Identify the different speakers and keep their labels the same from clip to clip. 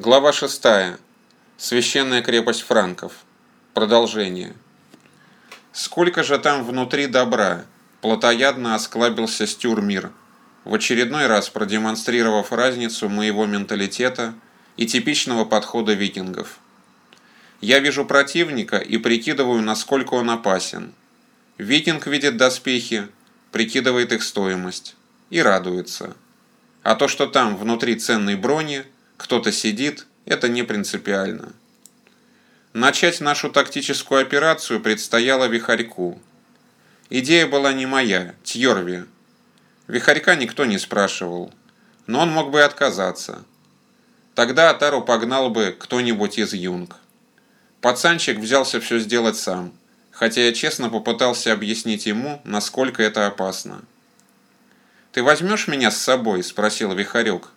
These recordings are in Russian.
Speaker 1: Глава 6. Священная крепость франков. Продолжение. Сколько же там внутри добра, плотоядно осклабился Стюрмир, в очередной раз продемонстрировав разницу моего менталитета и типичного подхода викингов. Я вижу противника и прикидываю, насколько он опасен. Викинг видит доспехи, прикидывает их стоимость и радуется. А то, что там внутри ценной брони, кто-то сидит, это не принципиально. Начать нашу тактическую операцию предстояло Вихарьку. Идея была не моя, Тьорви. Вихарька никто не спрашивал, но он мог бы отказаться. Тогда Атару погнал бы кто-нибудь из юнг. Пацанчик взялся все сделать сам, хотя я честно попытался объяснить ему, насколько это опасно. «Ты возьмешь меня с собой?» – спросил Вихарек.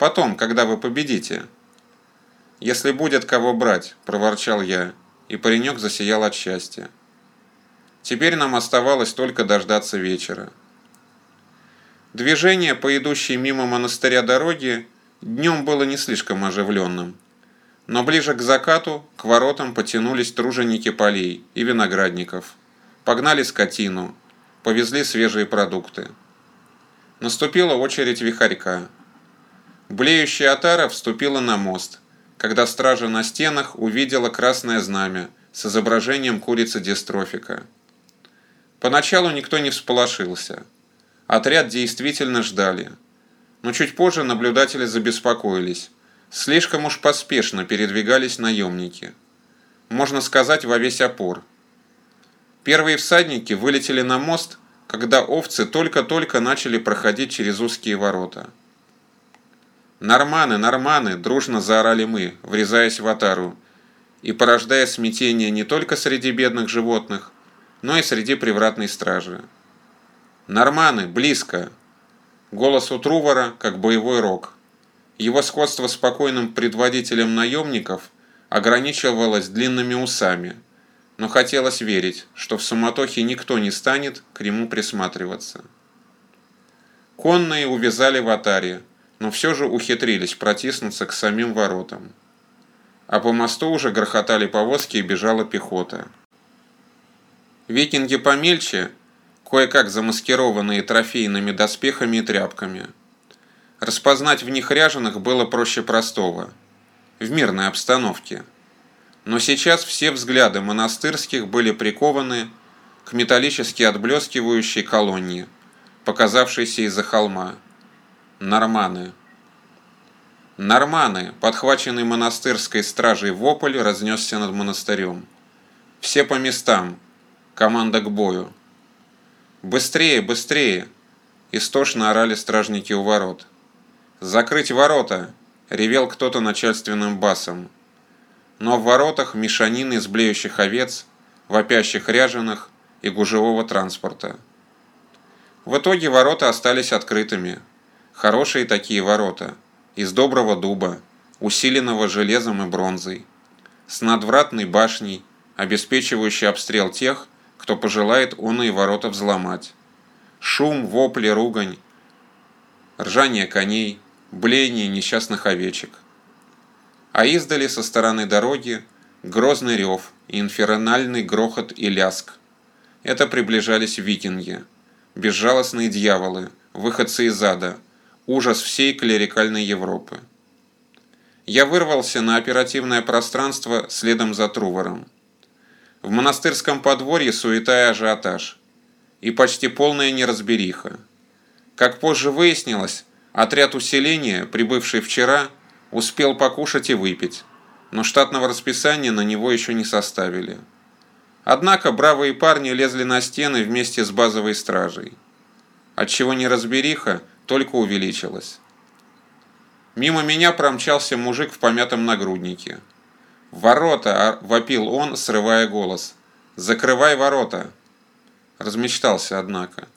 Speaker 1: «Потом, когда вы победите». «Если будет кого брать», – проворчал я, и паренек засиял от счастья. Теперь нам оставалось только дождаться вечера. Движение по идущей мимо монастыря дороги днем было не слишком оживленным. Но ближе к закату к воротам потянулись труженики полей и виноградников. Погнали скотину, повезли свежие продукты. Наступила очередь вихарька. Блеющая отара вступила на мост, когда стража на стенах увидела красное знамя с изображением курицы дистрофика. Поначалу никто не всполошился. Отряд действительно ждали. Но чуть позже наблюдатели забеспокоились. Слишком уж поспешно передвигались наемники. Можно сказать, во весь опор. Первые всадники вылетели на мост когда овцы только-только начали проходить через узкие ворота. «Норманы, норманы!» – дружно заорали мы, врезаясь в атару, и порождая смятение не только среди бедных животных, но и среди привратной стражи. «Норманы, близко!» Голос у Трувора, как боевой рог. Его сходство с покойным предводителем наемников ограничивалось длинными усами – но хотелось верить, что в суматохе никто не станет к нему присматриваться. Конные увязали в атаре, но все же ухитрились протиснуться к самим воротам. А по мосту уже грохотали повозки и бежала пехота. Викинги помельче, кое-как замаскированные трофейными доспехами и тряпками. Распознать в них ряженых было проще простого. В мирной обстановке – но сейчас все взгляды монастырских были прикованы к металлически отблескивающей колонне, показавшейся из-за холма. Норманы. Норманы, подхваченный монастырской стражей вопль, разнесся над монастырем. Все по местам. Команда к бою. «Быстрее, быстрее!» Истошно орали стражники у ворот. «Закрыть ворота!» — ревел кто-то начальственным басом но в воротах мешанины из блеющих овец, вопящих ряженых и гужевого транспорта. В итоге ворота остались открытыми. Хорошие такие ворота, из доброго дуба, усиленного железом и бронзой, с надвратной башней, обеспечивающей обстрел тех, кто пожелает оные ворота взломать. Шум, вопли, ругань, ржание коней, блеяние несчастных овечек. А издали со стороны дороги грозный рев и инфернальный грохот и ляск. Это приближались викинги, безжалостные дьяволы, выходцы из ада, ужас всей клерикальной Европы. Я вырвался на оперативное пространство следом за Трувором. В монастырском подворье суета и ажиотаж. И почти полная неразбериха. Как позже выяснилось, отряд усиления, прибывший вчера, Успел покушать и выпить, но штатного расписания на него еще не составили. Однако бравые парни лезли на стены вместе с базовой стражей. Отчего неразбериха только увеличилась. Мимо меня промчался мужик в помятом нагруднике. «Ворота!» – вопил он, срывая голос. «Закрывай ворота!» Размечтался, однако.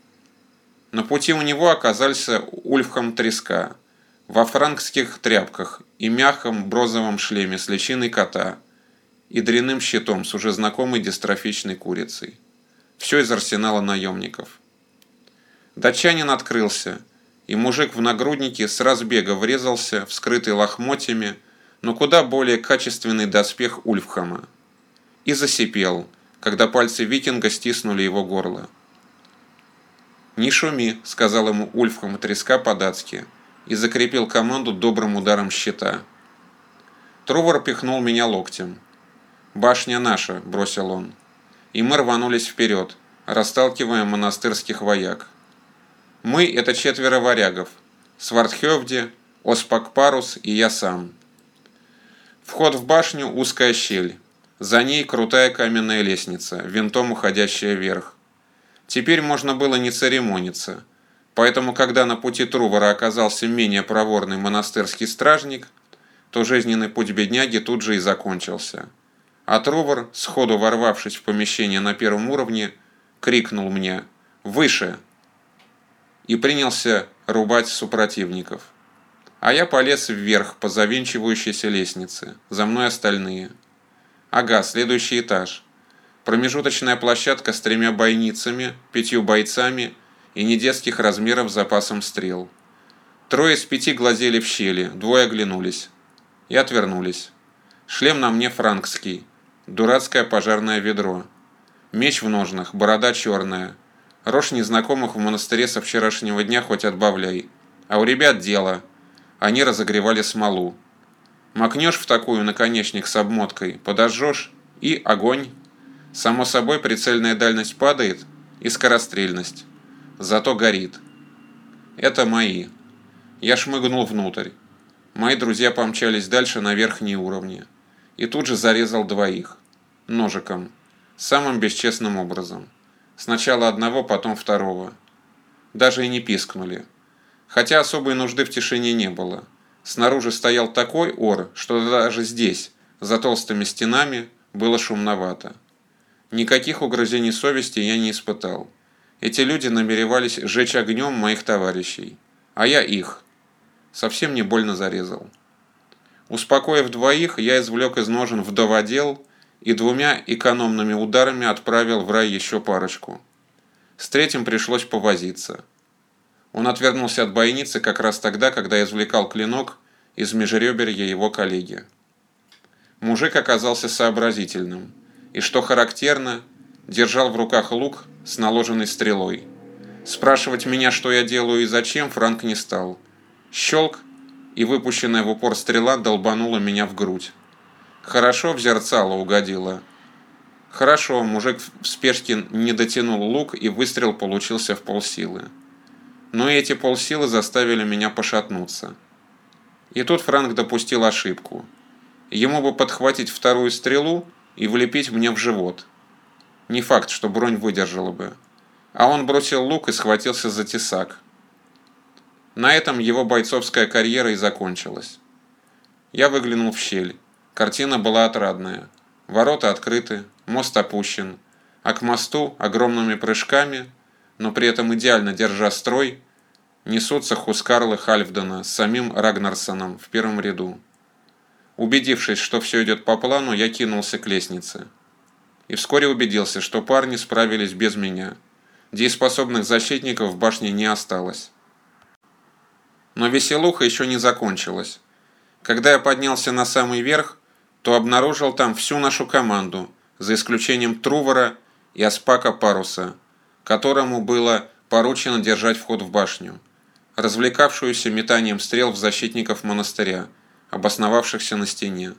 Speaker 1: На пути у него оказался Ульфхам Треска – во франкских тряпках и мягком брозовом шлеме с личиной кота и дряным щитом с уже знакомой дистрофичной курицей. Все из арсенала наемников. Датчанин открылся, и мужик в нагруднике с разбега врезался в скрытый лохмотьями но куда более качественный доспех Ульфхама. И засипел, когда пальцы викинга стиснули его горло. «Не шуми», — сказал ему Ульфхам треска по-датски, и закрепил команду добрым ударом щита. Трувор пихнул меня локтем. «Башня наша», — бросил он. И мы рванулись вперед, расталкивая монастырских вояк. Мы – это четверо варягов. Свардхевди, Оспак Парус и я сам. Вход в башню – узкая щель. За ней крутая каменная лестница, винтом уходящая вверх. Теперь можно было не церемониться. Поэтому, когда на пути Трувора оказался менее проворный монастырский стражник, то жизненный путь бедняги тут же и закончился. А Трувор, сходу ворвавшись в помещение на первом уровне, крикнул мне «Выше!» И принялся рубать супротивников. А я полез вверх по завинчивающейся лестнице, за мной остальные. Ага, следующий этаж. Промежуточная площадка с тремя бойницами, пятью бойцами и недетских размеров запасом стрел. Трое из пяти глазели в щели, двое оглянулись. И отвернулись. Шлем на мне франкский. Дурацкое пожарное ведро. Меч в ножнах, борода черная. Рожь незнакомых в монастыре со вчерашнего дня хоть отбавляй. А у ребят дело. Они разогревали смолу. Макнешь в такую наконечник с обмоткой, подожжешь и огонь. Само собой прицельная дальность падает и скорострельность. Зато горит. Это мои. Я шмыгнул внутрь. Мои друзья помчались дальше на верхние уровни. И тут же зарезал двоих. Ножиком. Самым бесчестным образом. Сначала одного, потом второго. Даже и не пискнули. Хотя особой нужды в тишине не было. Снаружи стоял такой ор, что даже здесь, за толстыми стенами, было шумновато. Никаких угрызений совести я не испытал. Эти люди намеревались сжечь огнем моих товарищей, а я их. Совсем не больно зарезал. Успокоив двоих, я извлек из ножен вдоводел и двумя экономными ударами отправил в рай еще парочку. С третьим пришлось повозиться. Он отвернулся от бойницы как раз тогда, когда извлекал клинок из межреберья его коллеги. Мужик оказался сообразительным, и, что характерно, держал в руках лук с наложенной стрелой. Спрашивать меня, что я делаю и зачем, Франк не стал. Щелк, и выпущенная в упор стрела долбанула меня в грудь. Хорошо в зерцало угодило. Хорошо, мужик в спешке не дотянул лук, и выстрел получился в полсилы. Но эти полсилы заставили меня пошатнуться. И тут Франк допустил ошибку. Ему бы подхватить вторую стрелу и влепить мне в живот. Не факт, что бронь выдержала бы. А он бросил лук и схватился за тесак. На этом его бойцовская карьера и закончилась. Я выглянул в щель. Картина была отрадная. Ворота открыты, мост опущен, а к мосту огромными прыжками, но при этом идеально держа строй, несутся Хускарлы Хальфдена с самим Рагнарсоном в первом ряду. Убедившись, что все идет по плану, я кинулся к лестнице. И вскоре убедился, что парни справились без меня. Дееспособных защитников в башне не осталось. Но веселуха еще не закончилась. Когда я поднялся на самый верх, то обнаружил там всю нашу команду, за исключением Трувора и Аспака Паруса, которому было поручено держать вход в башню, развлекавшуюся метанием стрел в защитников монастыря, обосновавшихся на стене.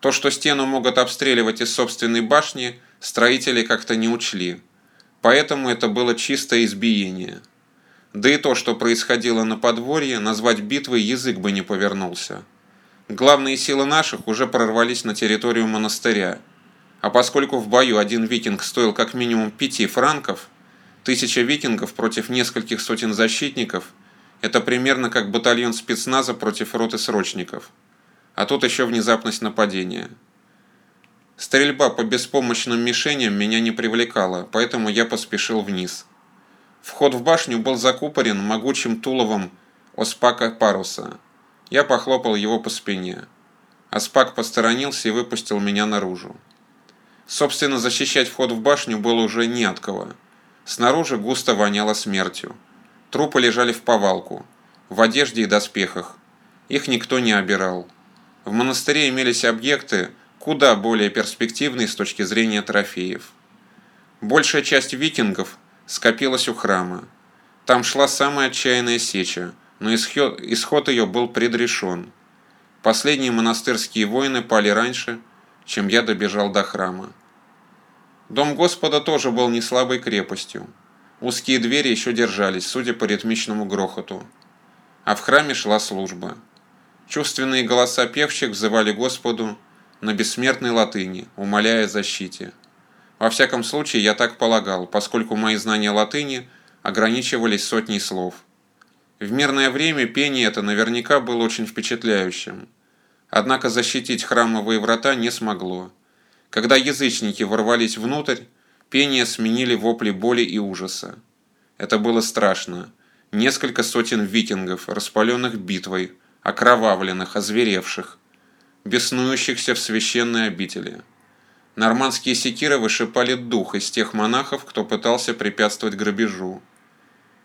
Speaker 1: То, что стену могут обстреливать из собственной башни, строители как-то не учли, поэтому это было чистое избиение. Да и то, что происходило на подворье, назвать битвой язык бы не повернулся. Главные силы наших уже прорвались на территорию монастыря, а поскольку в бою один викинг стоил как минимум пяти франков, тысяча викингов против нескольких сотен защитников – это примерно как батальон спецназа против роты срочников. А тут еще внезапность нападения. Стрельба по беспомощным мишеням меня не привлекала, поэтому я поспешил вниз. Вход в башню был закупорен могучим туловом Оспака Паруса. Я похлопал его по спине. Аспак посторонился и выпустил меня наружу. Собственно, защищать вход в башню было уже не от кого. Снаружи густо воняло смертью. Трупы лежали в повалку, в одежде и доспехах. Их никто не обирал. В монастыре имелись объекты, куда более перспективные с точки зрения трофеев. Большая часть викингов скопилась у храма. Там шла самая отчаянная сеча, но исход ее был предрешен. Последние монастырские воины пали раньше, чем я добежал до храма. Дом Господа тоже был не слабой крепостью. Узкие двери еще держались, судя по ритмичному грохоту. А в храме шла служба. Чувственные голоса певчих взывали Господу на бессмертной латыни, умоляя о защите. Во всяком случае, я так полагал, поскольку мои знания латыни ограничивались сотней слов. В мирное время пение это наверняка было очень впечатляющим. Однако защитить храмовые врата не смогло. Когда язычники ворвались внутрь, пение сменили вопли боли и ужаса. Это было страшно. Несколько сотен викингов, распаленных битвой, окровавленных, озверевших, беснующихся в священной обители. Нормандские секиры вышипали дух из тех монахов, кто пытался препятствовать грабежу.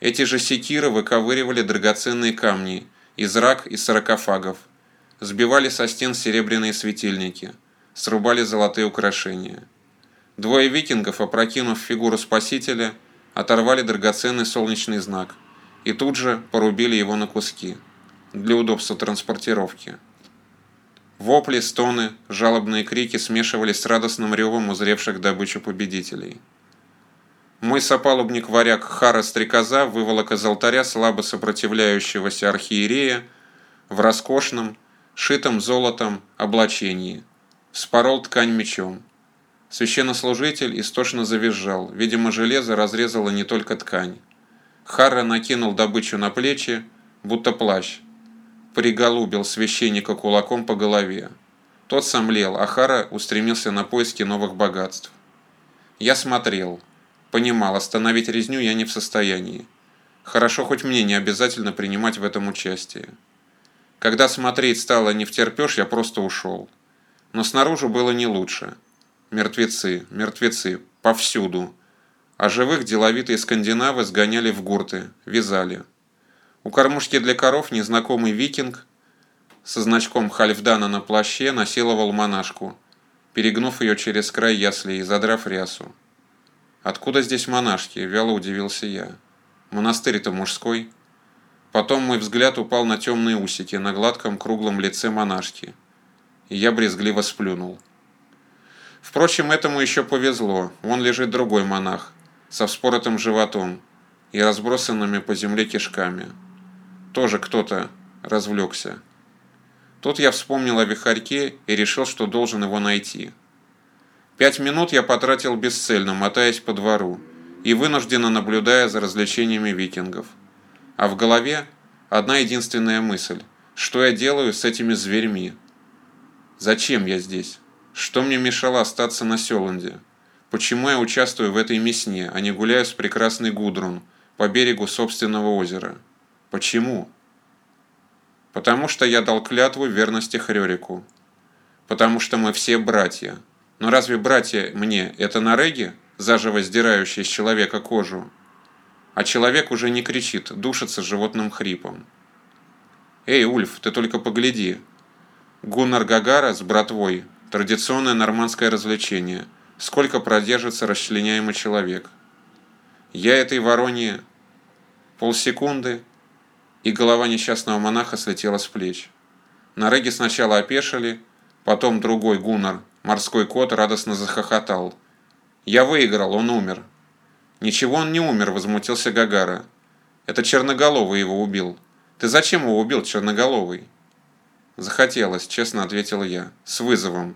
Speaker 1: Эти же секиры выковыривали драгоценные камни из рак и саркофагов, сбивали со стен серебряные светильники, срубали золотые украшения. Двое викингов, опрокинув фигуру спасителя, оторвали драгоценный солнечный знак и тут же порубили его на куски для удобства транспортировки. Вопли, стоны, жалобные крики смешивались с радостным ревом узревших добычу победителей. Мой сопалубник-варяг Хара Стрекоза выволок из алтаря слабо сопротивляющегося архиерея в роскошном, шитом золотом облачении. Вспорол ткань мечом. Священнослужитель истошно завизжал. Видимо, железо разрезало не только ткань. Харра накинул добычу на плечи, будто плащ. Приголубил священника кулаком по голове. Тот сомлел, а Хара устремился на поиски новых богатств. Я смотрел. Понимал, остановить резню я не в состоянии. Хорошо, хоть мне не обязательно принимать в этом участие. Когда смотреть стало не втерпешь, я просто ушел. Но снаружи было не лучше. Мертвецы, мертвецы, повсюду. А живых деловитые скандинавы сгоняли в гурты, вязали. У кормушки для коров незнакомый викинг со значком Хальфдана на плаще насиловал монашку, перегнув ее через край ясли и задрав рясу. «Откуда здесь монашки?» – вяло удивился я. «Монастырь-то мужской». Потом мой взгляд упал на темные усики на гладком круглом лице монашки, и я брезгливо сплюнул. Впрочем, этому еще повезло, вон лежит другой монах, со вспоротым животом и разбросанными по земле кишками. Тоже кто-то развлекся. Тут я вспомнил о вихарьке и решил, что должен его найти. Пять минут я потратил бесцельно, мотаясь по двору и вынужденно наблюдая за развлечениями викингов – а в голове одна единственная мысль. Что я делаю с этими зверьми? Зачем я здесь? Что мне мешало остаться на Селанде? Почему я участвую в этой мясне, а не гуляю с прекрасной Гудрун по берегу собственного озера? Почему? Потому что я дал клятву верности Хрёрику. Потому что мы все братья. Но разве братья мне это нареги, заживо сдирающие с человека кожу? а человек уже не кричит, душится животным хрипом. «Эй, Ульф, ты только погляди!» Гуннар Гагара с братвой – традиционное нормандское развлечение. Сколько продержится расчленяемый человек? Я этой вороне полсекунды, и голова несчастного монаха слетела с плеч. На реге сначала опешили, потом другой Гуннар, морской кот, радостно захохотал. «Я выиграл, он умер!» «Ничего он не умер», — возмутился Гагара. «Это Черноголовый его убил. Ты зачем его убил, Черноголовый?» «Захотелось», — честно ответил я, с вызовом,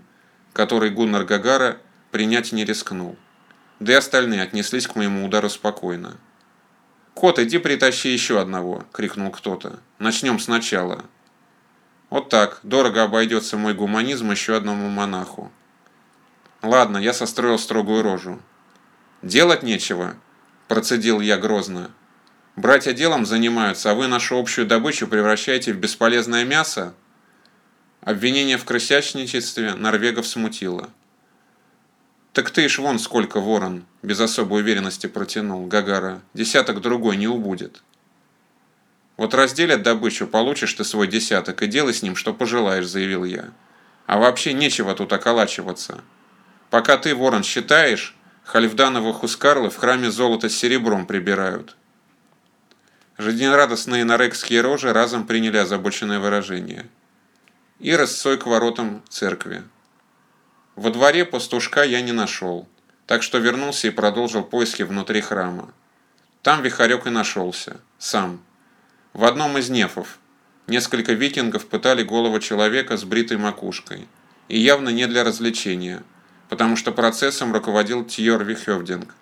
Speaker 1: который Гуннар Гагара принять не рискнул. Да и остальные отнеслись к моему удару спокойно. «Кот, иди притащи еще одного!» — крикнул кто-то. «Начнем сначала». Вот так, дорого обойдется мой гуманизм еще одному монаху. Ладно, я состроил строгую рожу. «Делать нечего», – процедил я грозно. «Братья делом занимаются, а вы нашу общую добычу превращаете в бесполезное мясо?» Обвинение в крысячничестве Норвегов смутило. «Так ты ж вон сколько, ворон!» – без особой уверенности протянул Гагара. «Десяток другой не убудет». Вот разделят добычу, получишь ты свой десяток и делай с ним, что пожелаешь, заявил я. А вообще нечего тут околачиваться. Пока ты, ворон, считаешь, Хальфдановы хускарлы в храме золото с серебром прибирают. Жизнерадостные нарекские рожи разом приняли озабоченное выражение. И рассой к воротам церкви. Во дворе пастушка я не нашел, так что вернулся и продолжил поиски внутри храма. Там Вихарек и нашелся, сам. В одном из нефов несколько викингов пытали голову человека с бритой макушкой. И явно не для развлечения, потому что процессом руководил Тьорви Хевдинг.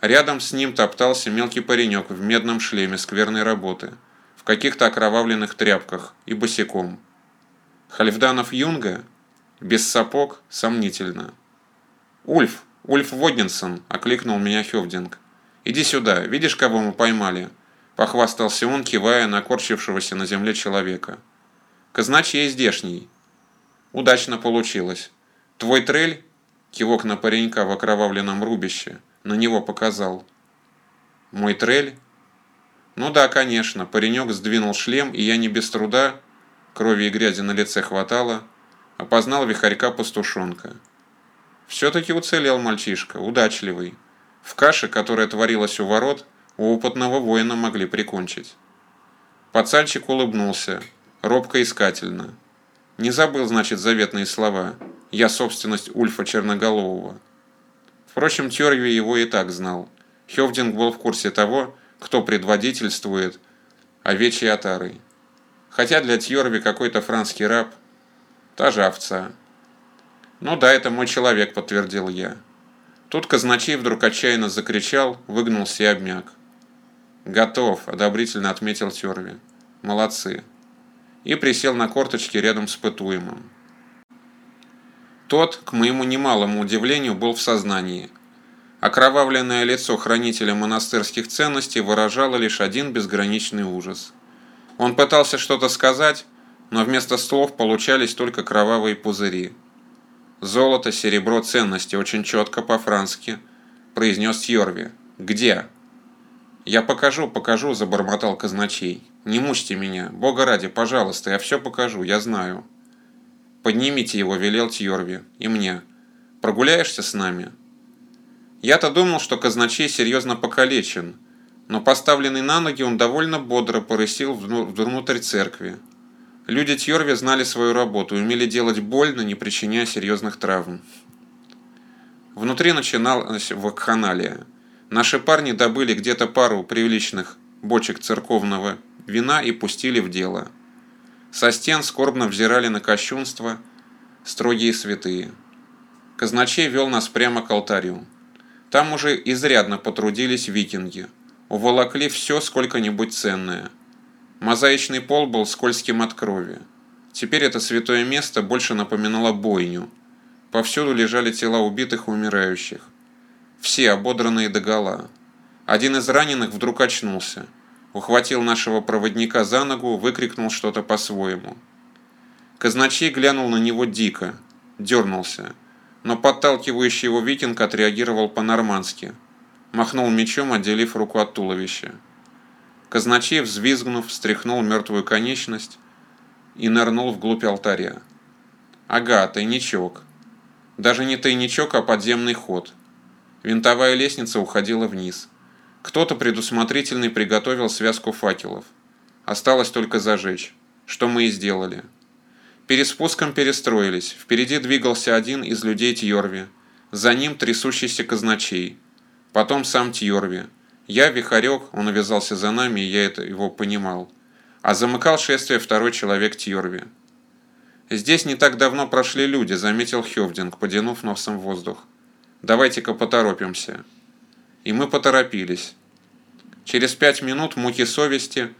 Speaker 1: Рядом с ним топтался мелкий паренек в медном шлеме скверной работы, в каких-то окровавленных тряпках и босиком. Хальфданов Юнга? Без сапог? Сомнительно. «Ульф! Ульф Воднинсон!» – окликнул меня Хевдинг. «Иди сюда, видишь, кого мы поймали?» Похвастался он, кивая на корчившегося на земле человека. Казначей здешний. Удачно получилось. Твой трель, кивок на паренька в окровавленном рубище, на него показал. Мой трель? Ну да, конечно, паренек сдвинул шлем, и я не без труда, крови и грязи на лице хватало, опознал вихарька-пастушонка. Все-таки уцелел мальчишка, удачливый. В каше, которая творилась у ворот, опытного воина могли прикончить. Пацанчик улыбнулся, робко искательно. Не забыл, значит, заветные слова «Я собственность Ульфа Черноголового». Впрочем, Тёрви его и так знал. Хевдинг был в курсе того, кто предводительствует овечьей отарой. Хотя для Тьорви какой-то франский раб – та же овца. «Ну да, это мой человек», – подтвердил я. Тут казначей вдруг отчаянно закричал, выгнулся и обмяк. «Готов», – одобрительно отметил Терви. «Молодцы». И присел на корточки рядом с пытуемым. Тот, к моему немалому удивлению, был в сознании. Окровавленное лицо хранителя монастырских ценностей выражало лишь один безграничный ужас. Он пытался что-то сказать, но вместо слов получались только кровавые пузыри. «Золото, серебро, ценности, очень четко по-франски», – произнес Йорви. «Где?» «Я покажу, покажу», – забормотал казначей. «Не мучьте меня. Бога ради, пожалуйста, я все покажу, я знаю». «Поднимите его», – велел Тьорви. «И мне. Прогуляешься с нами?» Я-то думал, что казначей серьезно покалечен, но поставленный на ноги он довольно бодро порысил внутрь церкви. Люди Тьорви знали свою работу и умели делать больно, не причиняя серьезных травм. Внутри начиналась вакханалия. Наши парни добыли где-то пару приличных бочек церковного вина и пустили в дело. Со стен скорбно взирали на кощунство строгие святые. Казначей вел нас прямо к алтарю. Там уже изрядно потрудились викинги. Уволокли все сколько-нибудь ценное. Мозаичный пол был скользким от крови. Теперь это святое место больше напоминало бойню. Повсюду лежали тела убитых и умирающих все ободранные догола. Один из раненых вдруг очнулся, ухватил нашего проводника за ногу, выкрикнул что-то по-своему. Казначей глянул на него дико, дернулся, но подталкивающий его викинг отреагировал по-нормански, махнул мечом, отделив руку от туловища. Казначей, взвизгнув, встряхнул мертвую конечность и нырнул вглубь алтаря. Ага, тайничок. Даже не тайничок, а подземный ход – Винтовая лестница уходила вниз. Кто-то предусмотрительный приготовил связку факелов. Осталось только зажечь, что мы и сделали. Перед спуском перестроились. Впереди двигался один из людей Тьорви. За ним трясущийся казначей. Потом сам Тьорви. Я, Вихарек, он увязался за нами, и я это его понимал. А замыкал шествие второй человек Тьорви. «Здесь не так давно прошли люди», — заметил Хевдинг, подянув носом воздух. Давайте-ка поторопимся. И мы поторопились. Через пять минут муки совести,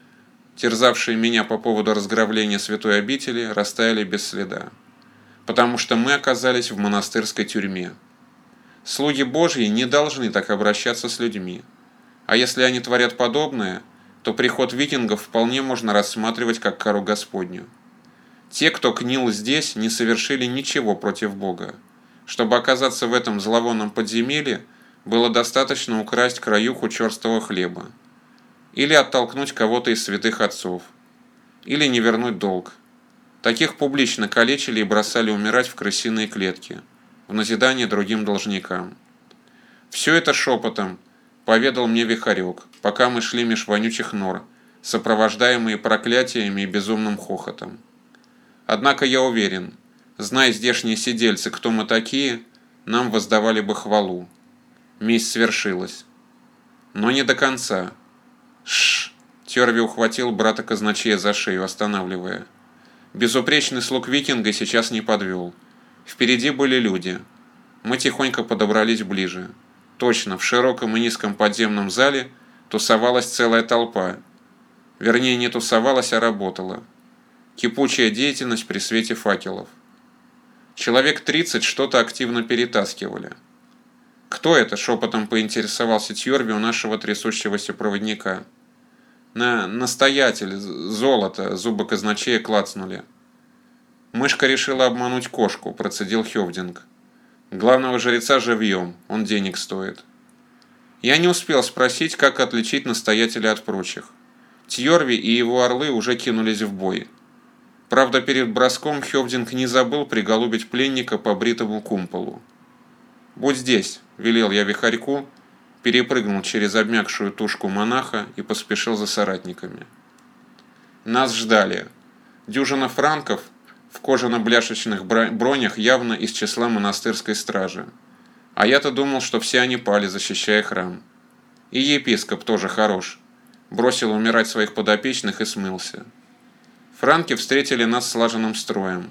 Speaker 1: терзавшие меня по поводу разграбления святой обители, растаяли без следа. Потому что мы оказались в монастырской тюрьме. Слуги Божьи не должны так обращаться с людьми. А если они творят подобное, то приход викингов вполне можно рассматривать как кару Господню. Те, кто книл здесь, не совершили ничего против Бога. Чтобы оказаться в этом зловонном подземелье, было достаточно украсть краюху черстого хлеба. или оттолкнуть кого-то из святых отцов, или не вернуть долг. Таких публично калечили и бросали умирать в крысиные клетки, в назидание другим должникам. Все это шепотом поведал мне Вихарек, пока мы шли меж вонючих нор, сопровождаемые проклятиями и безумным хохотом. Однако я уверен, зная здешние сидельцы, кто мы такие, нам воздавали бы хвалу. Месть свершилась. Но не до конца. Шш! Терви ухватил брата казначея за шею, останавливая. Безупречный слуг викинга сейчас не подвел. Впереди были люди. Мы тихонько подобрались ближе. Точно, в широком и низком подземном зале тусовалась целая толпа. Вернее, не тусовалась, а работала. Кипучая деятельность при свете факелов. Человек 30 что-то активно перетаскивали. «Кто это?» – шепотом поинтересовался Тьорби у нашего трясущегося проводника. «На настоятель, золото», – зубы казначея клацнули. «Мышка решила обмануть кошку», – процедил Хевдинг. «Главного жреца живьем, он денег стоит». Я не успел спросить, как отличить настоятеля от прочих. Тьорви и его орлы уже кинулись в бой. Правда, перед броском Хевдинг не забыл приголубить пленника по бритому кумполу. «Будь здесь», – велел я вихарьку, перепрыгнул через обмякшую тушку монаха и поспешил за соратниками. Нас ждали. Дюжина франков в кожано-бляшечных бронях явно из числа монастырской стражи. А я-то думал, что все они пали, защищая храм. И епископ тоже хорош. Бросил умирать своих подопечных и смылся. Франки встретили нас слаженным строем,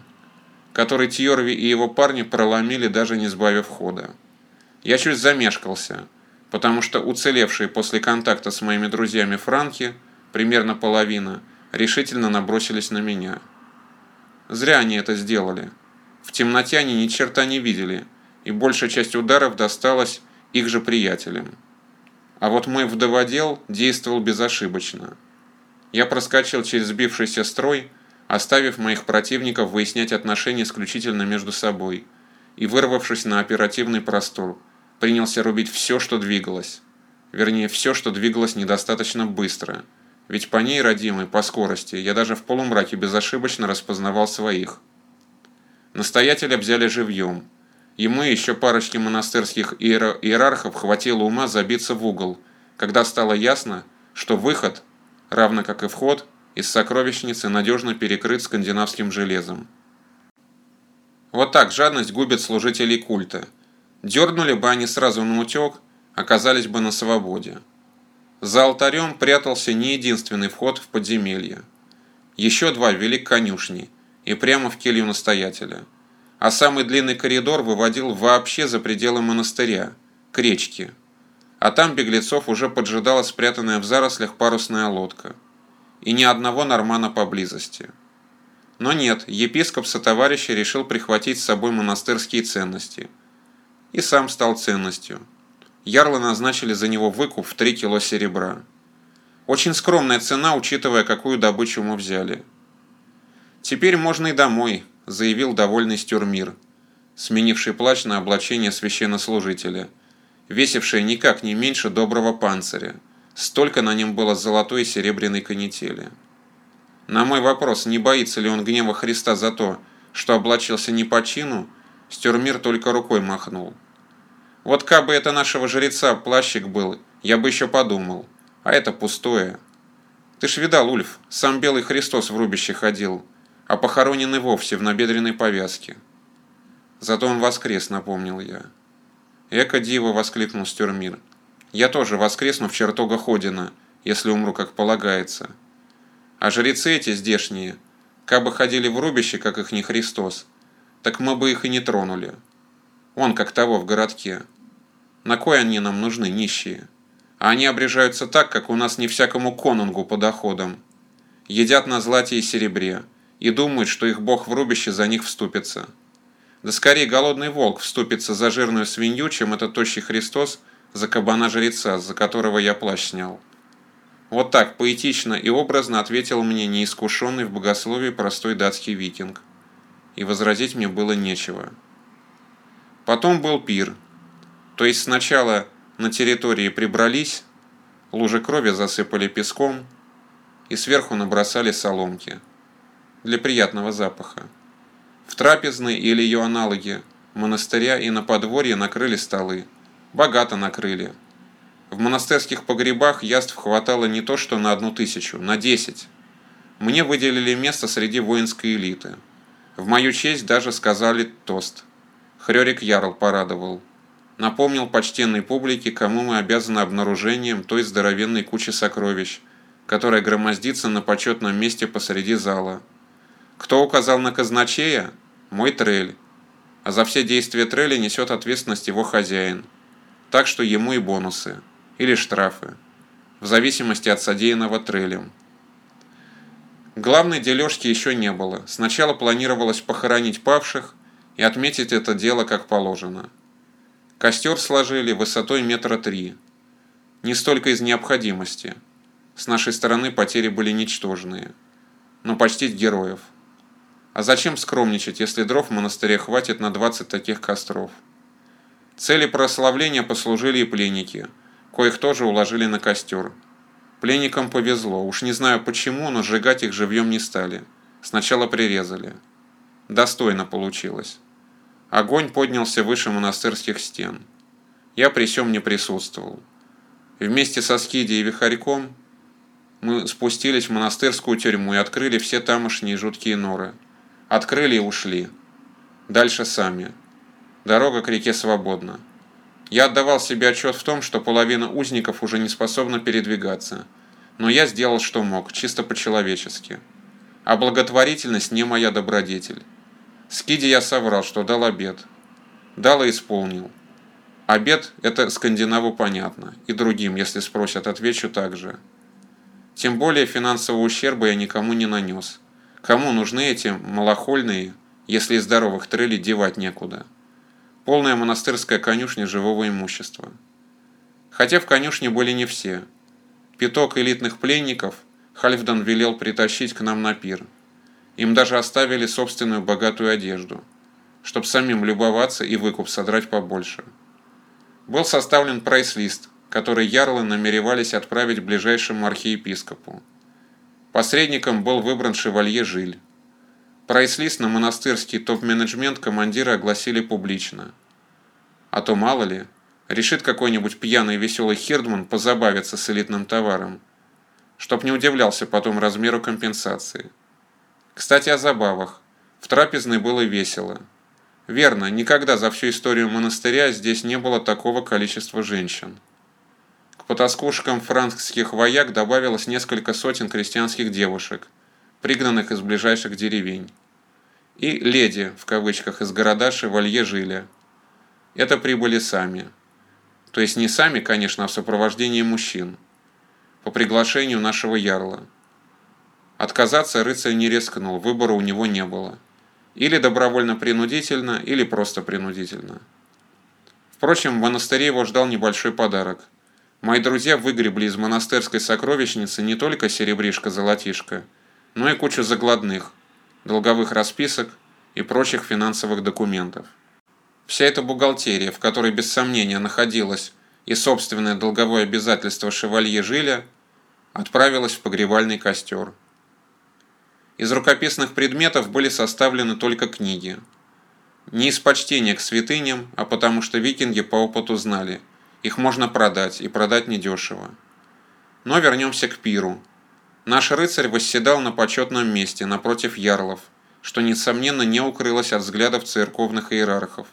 Speaker 1: который Тьорви и его парни проломили, даже не сбавив хода. Я чуть замешкался, потому что уцелевшие после контакта с моими друзьями франки, примерно половина, решительно набросились на меня. Зря они это сделали. В темноте они ни черта не видели, и большая часть ударов досталась их же приятелям. А вот мой вдоводел действовал безошибочно – я проскочил через сбившийся строй, оставив моих противников выяснять отношения исключительно между собой, и, вырвавшись на оперативный простор, принялся рубить все, что двигалось. Вернее, все, что двигалось недостаточно быстро, ведь по ней, родимой, по скорости, я даже в полумраке безошибочно распознавал своих. Настоятеля взяли живьем. Ему и еще парочке монастырских иерархов хватило ума забиться в угол, когда стало ясно, что выход – равно как и вход, из сокровищницы надежно перекрыт скандинавским железом. Вот так жадность губит служителей культа. Дернули бы они сразу на утек, оказались бы на свободе. За алтарем прятался не единственный вход в подземелье. Еще два вели к конюшне и прямо в келью настоятеля. А самый длинный коридор выводил вообще за пределы монастыря, к речке а там беглецов уже поджидала спрятанная в зарослях парусная лодка. И ни одного нормана поблизости. Но нет, епископ со товарища решил прихватить с собой монастырские ценности. И сам стал ценностью. Ярлы назначили за него выкуп в 3 кило серебра. Очень скромная цена, учитывая, какую добычу мы взяли. «Теперь можно и домой», – заявил довольный Стюрмир, сменивший плач на облачение священнослужителя – весившее никак не меньше доброго панциря. Столько на нем было золотой и серебряной канители. На мой вопрос, не боится ли он гнева Христа за то, что облачился не по чину, Стюрмир только рукой махнул. Вот как бы это нашего жреца плащик был, я бы еще подумал. А это пустое. Ты ж видал, Ульф, сам белый Христос в рубище ходил, а похоронен и вовсе в набедренной повязке. Зато он воскрес, напомнил я. «Эко диво!» – воскликнул Стюрмир. «Я тоже воскресну в чертогах Одина, если умру, как полагается. А жрецы эти здешние, как бы ходили в рубище, как их не Христос, так мы бы их и не тронули. Он как того в городке. На кой они нам нужны, нищие? А они обрежаются так, как у нас не всякому конунгу по доходам. Едят на злате и серебре и думают, что их бог в рубище за них вступится». Да скорее голодный волк вступится за жирную свинью, чем этот тощий Христос за кабана-жреца, за которого я плащ снял. Вот так поэтично и образно ответил мне неискушенный в богословии простой датский викинг. И возразить мне было нечего. Потом был пир. То есть сначала на территории прибрались, лужи крови засыпали песком и сверху набросали соломки для приятного запаха. В трапезной или ее аналоге монастыря и на подворье накрыли столы. Богато накрыли. В монастырских погребах яств хватало не то что на одну тысячу, на десять. Мне выделили место среди воинской элиты. В мою честь даже сказали тост. Хрёрик Ярл порадовал. Напомнил почтенной публике, кому мы обязаны обнаружением той здоровенной кучи сокровищ, которая громоздится на почетном месте посреди зала. Кто указал на казначея? Мой трель. А за все действия треля несет ответственность его хозяин. Так что ему и бонусы. Или штрафы. В зависимости от содеянного трелем. Главной дележки еще не было. Сначала планировалось похоронить павших и отметить это дело как положено. Костер сложили высотой метра три. Не столько из необходимости. С нашей стороны потери были ничтожные. Но почтить героев. А зачем скромничать, если дров в монастыре хватит на 20 таких костров? Цели прославления послужили и пленники, коих тоже уложили на костер. Пленникам повезло, уж не знаю почему, но сжигать их живьем не стали. Сначала прирезали. Достойно получилось. Огонь поднялся выше монастырских стен. Я при сём не присутствовал. Вместе со Скиди и Вихарьком мы спустились в монастырскую тюрьму и открыли все тамошние жуткие норы. Открыли и ушли. Дальше сами. Дорога к реке свободна. Я отдавал себе отчет в том, что половина узников уже не способна передвигаться. Но я сделал, что мог, чисто по-человечески. А благотворительность не моя добродетель. Скиди я соврал, что дал обед. Дал и исполнил. Обед – это скандинаву понятно, и другим, если спросят, отвечу так же. Тем более финансового ущерба я никому не нанес. Кому нужны эти малохольные, если и здоровых трелей девать некуда? полная монастырская конюшня живого имущества. Хотя в конюшне были не все. Пяток элитных пленников Хальфдан велел притащить к нам на пир. Им даже оставили собственную богатую одежду, чтобы самим любоваться и выкуп содрать побольше. Был составлен прайс-лист, который ярлы намеревались отправить ближайшему архиепископу. Посредником был выбран шевалье Жиль. Прайс-лист на монастырский топ-менеджмент командира огласили публично. А то мало ли, решит какой-нибудь пьяный веселый Хердман позабавиться с элитным товаром, чтоб не удивлялся потом размеру компенсации. Кстати, о забавах. В трапезной было весело. Верно, никогда за всю историю монастыря здесь не было такого количества женщин. К потаскушкам франкских вояк добавилось несколько сотен крестьянских девушек – пригнанных из ближайших деревень. И «леди» в кавычках из города Шевалье жили. Это прибыли сами. То есть не сами, конечно, а в сопровождении мужчин. По приглашению нашего ярла. Отказаться рыцарь не рискнул, выбора у него не было. Или добровольно-принудительно, или просто принудительно. Впрочем, в монастыре его ждал небольшой подарок. Мои друзья выгребли из монастырской сокровищницы не только серебришко-золотишко – но и кучу закладных, долговых расписок и прочих финансовых документов. Вся эта бухгалтерия, в которой без сомнения находилось и собственное долговое обязательство шевалье Жиля, отправилась в погребальный костер. Из рукописных предметов были составлены только книги. Не из почтения к святыням, а потому что викинги по опыту знали, их можно продать, и продать недешево. Но вернемся к пиру, Наш рыцарь восседал на почетном месте напротив ярлов, что, несомненно, не укрылось от взглядов церковных иерархов.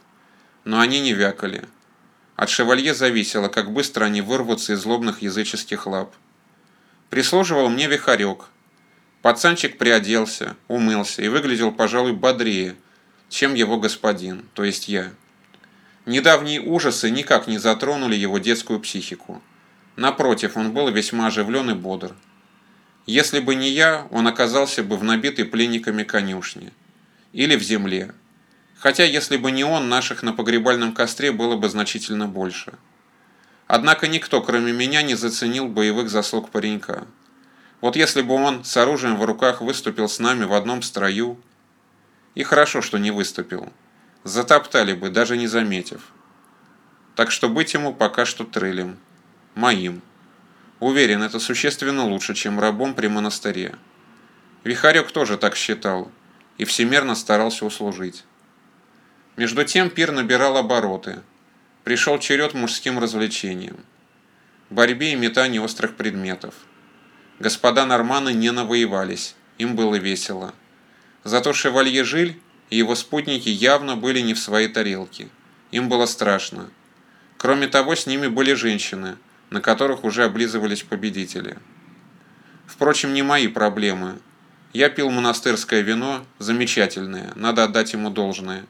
Speaker 1: Но они не вякали. От шевалье зависело, как быстро они вырвутся из злобных языческих лап. Прислуживал мне вихарек. Пацанчик приоделся, умылся и выглядел, пожалуй, бодрее, чем его господин, то есть я. Недавние ужасы никак не затронули его детскую психику. Напротив, он был весьма оживлен и бодр. Если бы не я, он оказался бы в набитой пленниками конюшне. Или в земле. Хотя, если бы не он, наших на погребальном костре было бы значительно больше. Однако никто, кроме меня, не заценил боевых заслуг паренька. Вот если бы он с оружием в руках выступил с нами в одном строю... И хорошо, что не выступил. Затоптали бы, даже не заметив. Так что быть ему пока что трелем. Моим. Уверен, это существенно лучше, чем рабом при монастыре. Вихарек тоже так считал и всемерно старался услужить. Между тем пир набирал обороты. Пришел черед мужским развлечениям. Борьбе и метании острых предметов. Господа норманы не навоевались, им было весело. Зато шевалье Жиль и его спутники явно были не в своей тарелке. Им было страшно. Кроме того, с ними были женщины, на которых уже облизывались победители. Впрочем, не мои проблемы. Я пил монастырское вино, замечательное, надо отдать ему должное,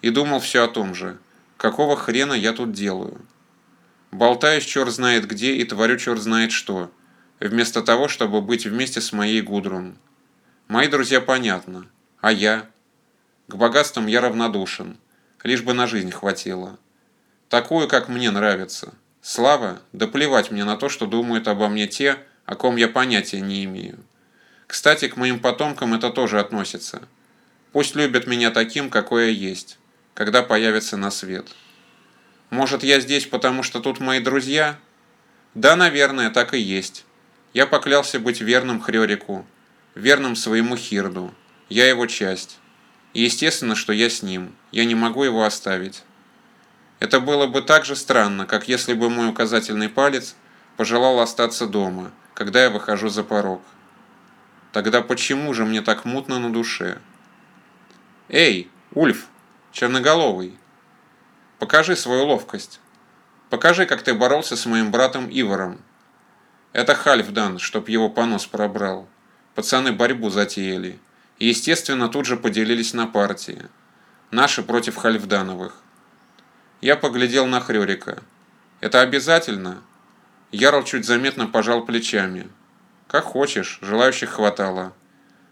Speaker 1: и думал все о том же. Какого хрена я тут делаю? Болтаюсь черт знает где и творю черт знает что, вместо того, чтобы быть вместе с моей Гудрун. Мои друзья понятно, а я? К богатствам я равнодушен, лишь бы на жизнь хватило. Такую, как мне нравится. Слава, да плевать мне на то, что думают обо мне те, о ком я понятия не имею. Кстати, к моим потомкам это тоже относится. Пусть любят меня таким, какой я есть, когда появятся на свет. Может, я здесь, потому что тут мои друзья? Да, наверное, так и есть. Я поклялся быть верным Хрёрику, верным своему Хирду. Я его часть. И естественно, что я с ним. Я не могу его оставить. Это было бы так же странно, как если бы мой указательный палец пожелал остаться дома, когда я выхожу за порог. Тогда почему же мне так мутно на душе? Эй, Ульф, черноголовый, покажи свою ловкость. Покажи, как ты боролся с моим братом Ивором. Это Хальфдан, чтоб его понос пробрал. Пацаны борьбу затеяли. Естественно, тут же поделились на партии. Наши против Хальфдановых. Я поглядел на Хрёрика. «Это обязательно?» Ярл чуть заметно пожал плечами. «Как хочешь, желающих хватало.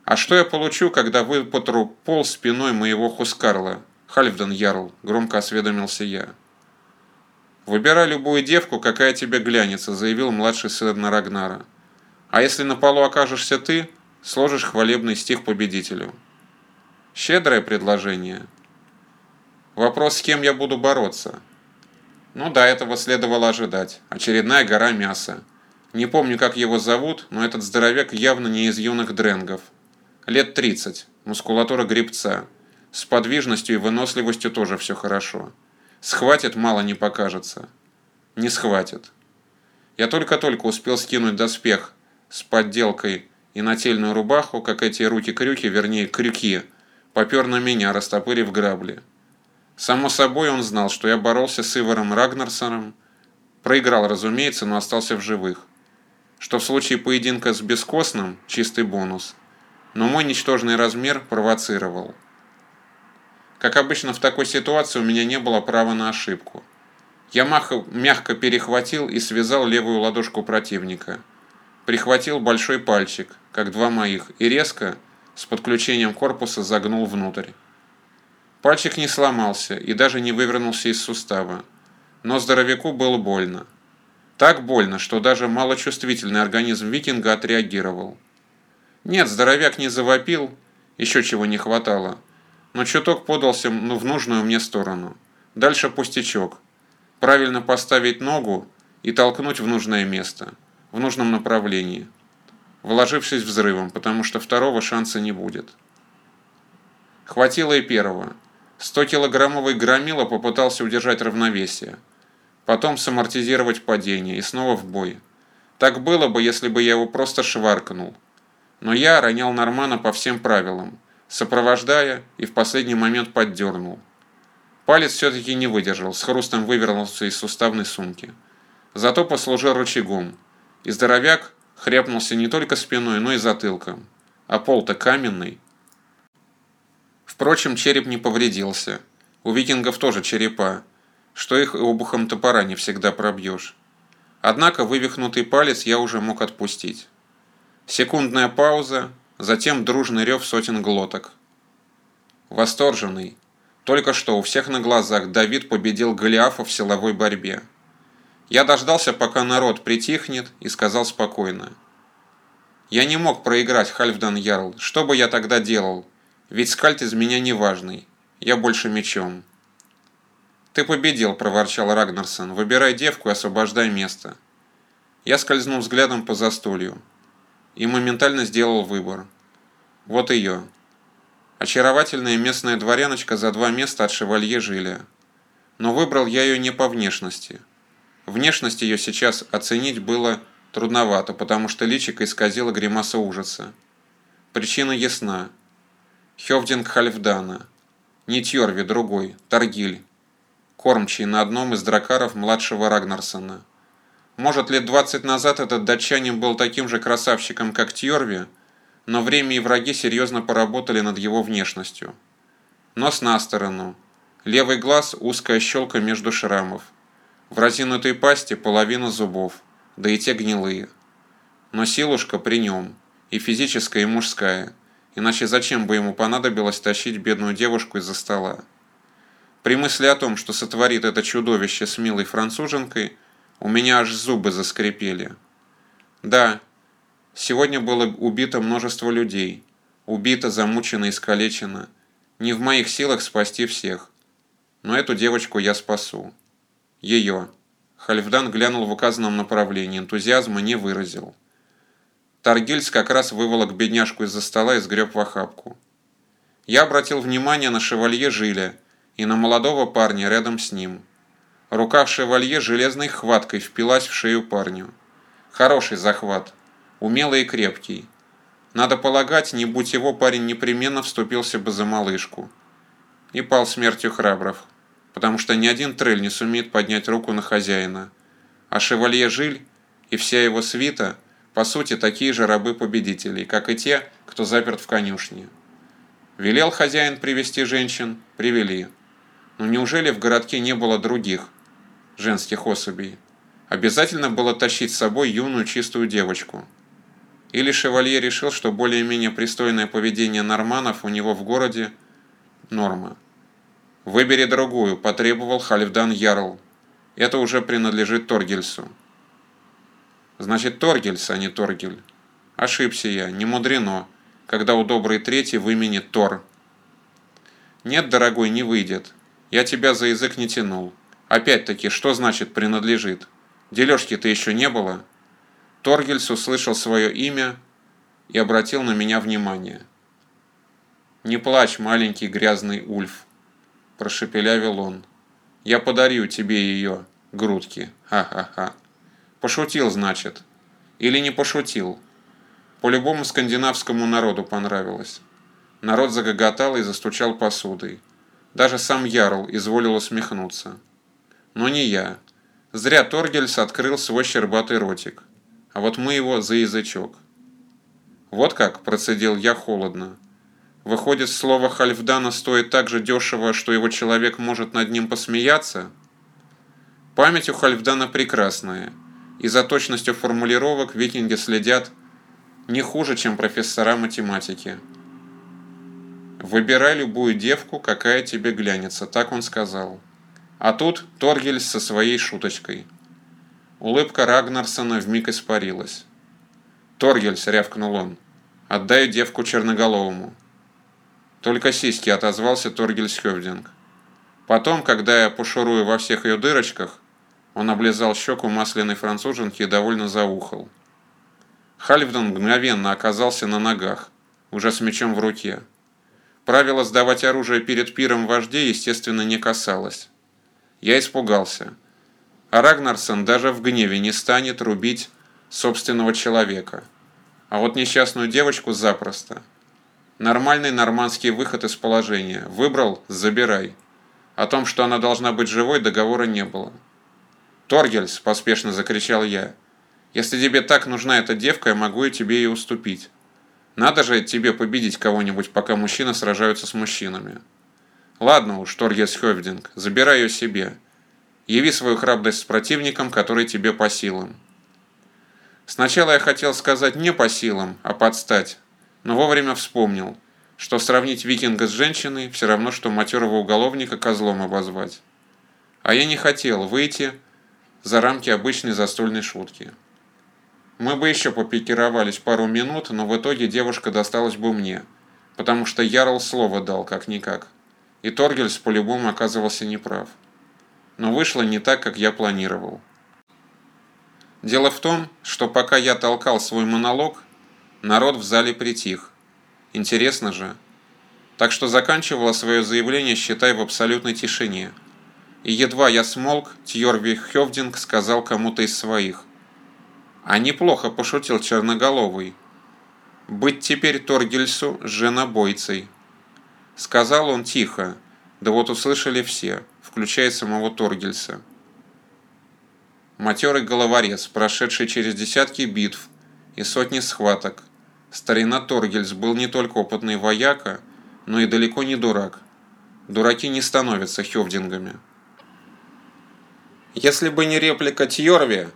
Speaker 1: А что я получу, когда выпотру пол спиной моего Хускарла?» Хальфдан Ярл, громко осведомился я. «Выбирай любую девку, какая тебе глянется», заявил младший сын Рагнара. «А если на полу окажешься ты, сложишь хвалебный стих победителю». Щедрое предложение. Вопрос, с кем я буду бороться. Ну да, этого следовало ожидать. Очередная гора мяса. Не помню, как его зовут, но этот здоровяк явно не из юных дренгов. Лет 30, мускулатура грибца. С подвижностью и выносливостью тоже все хорошо. Схватит, мало не покажется. Не схватит. Я только-только успел скинуть доспех с подделкой и нательную рубаху, как эти руки-крюки, вернее крюки, попер на меня, растопырив грабли. Само собой, он знал, что я боролся с Иваром Рагнарсоном, проиграл, разумеется, но остался в живых. Что в случае поединка с Бескостным – чистый бонус. Но мой ничтожный размер провоцировал. Как обычно в такой ситуации у меня не было права на ошибку. Я мягко перехватил и связал левую ладошку противника. Прихватил большой пальчик, как два моих, и резко, с подключением корпуса, загнул внутрь. Пальчик не сломался и даже не вывернулся из сустава. Но здоровяку было больно. Так больно, что даже малочувствительный организм викинга отреагировал. Нет, здоровяк не завопил, еще чего не хватало. Но чуток подался ну, в нужную мне сторону. Дальше пустячок. Правильно поставить ногу и толкнуть в нужное место, в нужном направлении, вложившись взрывом, потому что второго шанса не будет. Хватило и первого. 100-килограммовый громила попытался удержать равновесие. Потом самортизировать падение и снова в бой. Так было бы, если бы я его просто шваркнул. Но я ронял Нормана по всем правилам, сопровождая и в последний момент поддернул. Палец все-таки не выдержал, с хрустом вывернулся из суставной сумки. Зато послужил рычагом, и здоровяк хряпнулся не только спиной, но и затылком. А пол-то каменный. Впрочем, череп не повредился. У викингов тоже черепа, что их обухом топора не всегда пробьешь. Однако вывихнутый палец я уже мог отпустить. Секундная пауза, затем дружный рев сотен глоток. Восторженный. Только что у всех на глазах Давид победил Голиафа в силовой борьбе. Я дождался, пока народ притихнет, и сказал спокойно. Я не мог проиграть, Хальфдан Ярл. Что бы я тогда делал? Ведь скальт из меня неважный. Я больше мечом. «Ты победил», – проворчал Рагнарсон. «Выбирай девку и освобождай место». Я скользнул взглядом по застолью и моментально сделал выбор. Вот ее. Очаровательная местная дворяночка за два места от шевалье Жиля. Но выбрал я ее не по внешности. Внешность ее сейчас оценить было трудновато, потому что личико исказило гримаса ужаса. Причина ясна. Хевдинг Хальфдана. Не Тьорви, другой, Таргиль. Кормчий на одном из дракаров младшего Рагнарсона. Может, лет 20 назад этот датчанин был таким же красавчиком, как Тьорви, но время и враги серьезно поработали над его внешностью. Нос на сторону. Левый глаз – узкая щелка между шрамов. В разинутой пасти половина зубов, да и те гнилые. Но силушка при нем, и физическая, и мужская, иначе зачем бы ему понадобилось тащить бедную девушку из-за стола? При мысли о том, что сотворит это чудовище с милой француженкой – у меня аж зубы заскрипели. Да, сегодня было убито множество людей. Убито, замучено, искалечено. Не в моих силах спасти всех. Но эту девочку я спасу. Ее. Хальфдан глянул в указанном направлении, энтузиазма не выразил. Таргильс как раз выволок бедняжку из-за стола и сгреб в охапку. Я обратил внимание на шевалье Жиля и на молодого парня рядом с ним – Рука шевалье железной хваткой впилась в шею парню. Хороший захват, умелый и крепкий. Надо полагать, не будь его, парень непременно вступился бы за малышку. И пал смертью храбров, потому что ни один трель не сумеет поднять руку на хозяина. А шевалье Жиль и вся его свита, по сути, такие же рабы победителей, как и те, кто заперт в конюшне. Велел хозяин привести женщин, привели. Но неужели в городке не было других – женских особей, обязательно было тащить с собой юную чистую девочку. Или шевалье решил, что более-менее пристойное поведение норманов у него в городе – норма. «Выбери другую», – потребовал Хальфдан Ярл. «Это уже принадлежит Торгельсу». «Значит, Торгельс, а не Торгель». Ошибся я, не мудрено, когда у доброй трети в имени Тор. «Нет, дорогой, не выйдет. Я тебя за язык не тянул. Опять-таки, что значит «принадлежит»? Дележки-то еще не было. Торгельс услышал свое имя и обратил на меня внимание. «Не плачь, маленький грязный Ульф», – прошепелявил он. «Я подарю тебе ее, грудки, ха-ха-ха». Пошутил, значит. Или не пошутил. По любому скандинавскому народу понравилось. Народ загоготал и застучал посудой. Даже сам Ярл изволил усмехнуться но не я. Зря Торгельс открыл свой щербатый ротик. А вот мы его за язычок. Вот как, процедил я холодно. Выходит, слово Хальфдана стоит так же дешево, что его человек может над ним посмеяться? Память у Хальфдана прекрасная, и за точностью формулировок викинги следят не хуже, чем профессора математики. «Выбирай любую девку, какая тебе глянется», так он сказал. А тут Торгельс со своей шуточкой. Улыбка Рагнарсона вмиг испарилась. «Торгельс», — рявкнул он, — «отдай девку черноголовому». Только сиськи отозвался Торгельс Хевдинг. Потом, когда я пошурую во всех ее дырочках, он облизал щеку масляной француженки и довольно заухал. Хальфден мгновенно оказался на ногах, уже с мечом в руке. Правило сдавать оружие перед пиром вождей, естественно, не касалось. Я испугался. А Рагнарсон даже в гневе не станет рубить собственного человека. А вот несчастную девочку запросто. Нормальный нормандский выход из положения. Выбрал – забирай. О том, что она должна быть живой, договора не было. «Торгельс!» – поспешно закричал я. «Если тебе так нужна эта девка, я могу и тебе ее уступить. Надо же тебе победить кого-нибудь, пока мужчины сражаются с мужчинами». Ладно уж, Торгес Хёвдинг, забирай ее себе. Яви свою храбрость с противником, который тебе по силам. Сначала я хотел сказать не по силам, а подстать, но вовремя вспомнил, что сравнить викинга с женщиной все равно, что матерого уголовника козлом обозвать. А я не хотел выйти за рамки обычной застольной шутки. Мы бы еще попикировались пару минут, но в итоге девушка досталась бы мне, потому что Ярл слово дал, как-никак и Торгельс по-любому оказывался неправ. Но вышло не так, как я планировал. Дело в том, что пока я толкал свой монолог, народ в зале притих. Интересно же. Так что заканчивала свое заявление, считай, в абсолютной тишине. И едва я смолк, Тьорви Хевдинг сказал кому-то из своих. А неплохо пошутил черноголовый. Быть теперь Торгельсу женобойцей. Сказал он тихо, да вот услышали все, включая самого Торгельса. Матерый головорез, прошедший через десятки битв и сотни схваток, старина Торгельс был не только опытный вояка, но и далеко не дурак. Дураки не становятся хевдингами. Если бы не реплика Тьорви,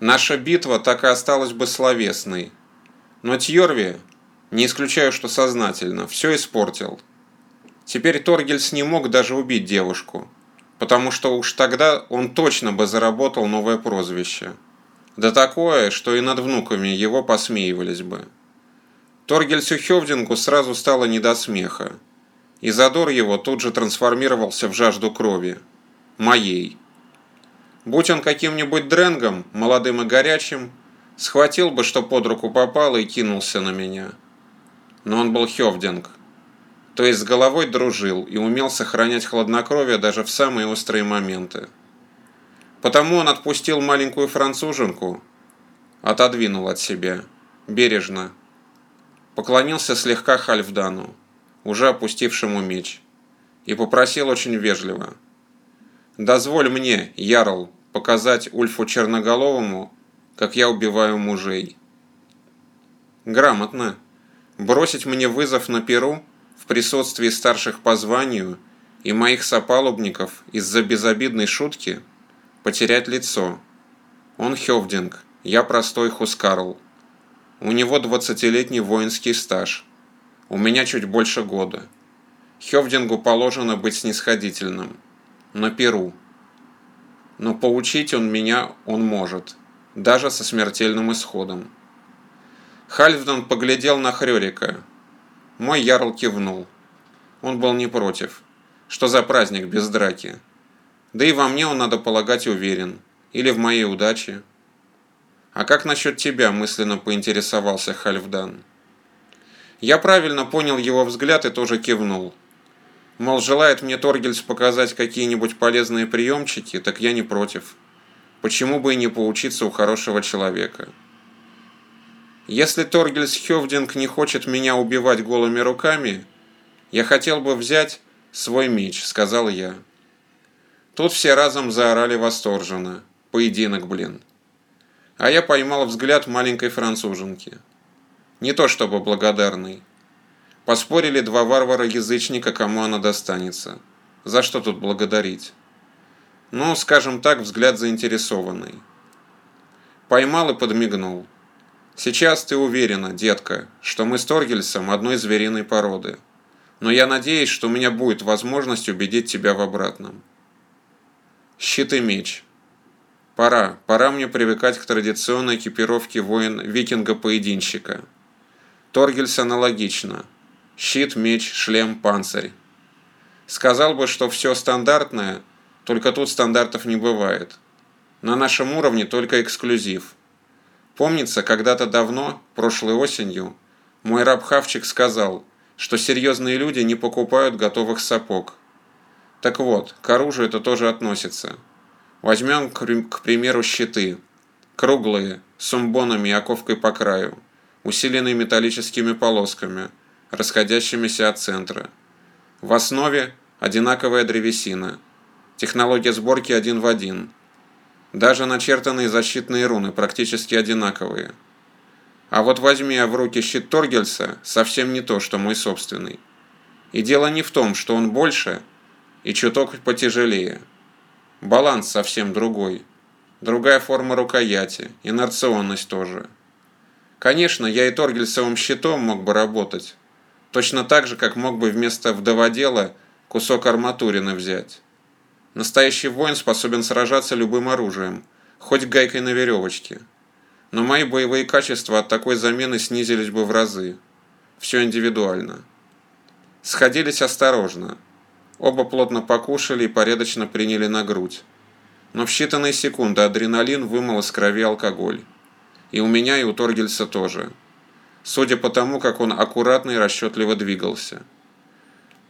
Speaker 1: наша битва так и осталась бы словесной. Но Тьорви, не исключаю, что сознательно, все испортил. Теперь Торгельс не мог даже убить девушку, потому что уж тогда он точно бы заработал новое прозвище. Да такое, что и над внуками его посмеивались бы. Торгельсу Хевдингу сразу стало не до смеха, и задор его тут же трансформировался в жажду крови. Моей. Будь он каким-нибудь дренгом, молодым и горячим, схватил бы, что под руку попало, и кинулся на меня. Но он был Хевдинг то есть с головой дружил и умел сохранять хладнокровие даже в самые острые моменты. Потому он отпустил маленькую француженку, отодвинул от себя, бережно, поклонился слегка Хальфдану, уже опустившему меч, и попросил очень вежливо. «Дозволь мне, Ярл, показать Ульфу Черноголовому, как я убиваю мужей». Грамотно. Бросить мне вызов на Перу – в присутствии старших по званию и моих сопалубников из-за безобидной шутки потерять лицо. Он Хевдинг, я простой Хускарл. У него двадцатилетний воинский стаж. У меня чуть больше года. Хевдингу положено быть снисходительным. На Перу. Но поучить он меня он может, даже со смертельным исходом. Хальфдан поглядел на Хрёрика, мой ярл кивнул. Он был не против. Что за праздник без драки? Да и во мне он, надо полагать, уверен. Или в моей удаче. А как насчет тебя, мысленно поинтересовался Хальфдан. Я правильно понял его взгляд и тоже кивнул. Мол, желает мне Торгельс показать какие-нибудь полезные приемчики, так я не против. Почему бы и не поучиться у хорошего человека? Если Торгельс Хевдинг не хочет меня убивать голыми руками, я хотел бы взять свой меч, сказал я. Тут все разом заорали восторженно. Поединок, блин. А я поймал взгляд маленькой француженки. Не то чтобы благодарный. Поспорили два варвара-язычника, кому она достанется. За что тут благодарить? Ну, скажем так, взгляд заинтересованный. Поймал и подмигнул. Сейчас ты уверена, детка, что мы с Торгельсом одной звериной породы. Но я надеюсь, что у меня будет возможность убедить тебя в обратном. Щит и меч. Пора, пора мне привыкать к традиционной экипировке воин-викинга-поединщика. Торгельс аналогично. Щит, меч, шлем, панцирь. Сказал бы, что все стандартное, только тут стандартов не бывает. На нашем уровне только эксклюзив – Помнится, когда-то давно, прошлой осенью, мой раб Хавчик сказал, что серьезные люди не покупают готовых сапог. Так вот, к оружию это тоже относится. Возьмем, к примеру, щиты. Круглые, с умбонами и оковкой по краю, усиленные металлическими полосками, расходящимися от центра. В основе одинаковая древесина. Технология сборки один в один – даже начертанные защитные руны практически одинаковые. А вот возьми я в руки щит Торгельса, совсем не то, что мой собственный. И дело не в том, что он больше и чуток потяжелее. Баланс совсем другой. Другая форма рукояти, инерционность тоже. Конечно, я и Торгельсовым щитом мог бы работать. Точно так же, как мог бы вместо вдоводела кусок арматурины взять. Настоящий воин способен сражаться любым оружием, хоть гайкой на веревочке. Но мои боевые качества от такой замены снизились бы в разы. Все индивидуально. Сходились осторожно. Оба плотно покушали и порядочно приняли на грудь. но в считанные секунды адреналин вымыл из крови алкоголь. И у меня, и у Торгельса тоже. Судя по тому, как он аккуратно и расчетливо двигался.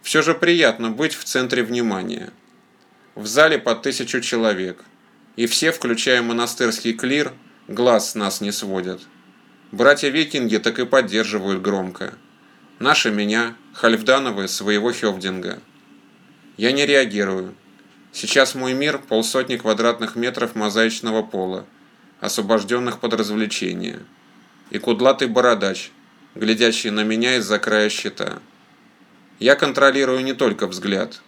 Speaker 1: Все же приятно быть в центре внимания. В зале по тысячу человек. И все, включая монастырский клир, глаз с нас не сводят. Братья-викинги так и поддерживают громко. Наши меня, Хальфдановы, своего Хевдинга. Я не реагирую. Сейчас мой мир – полсотни квадратных метров мозаичного пола, освобожденных под развлечение. И кудлатый бородач, глядящий на меня из-за края щита. Я контролирую не только взгляд.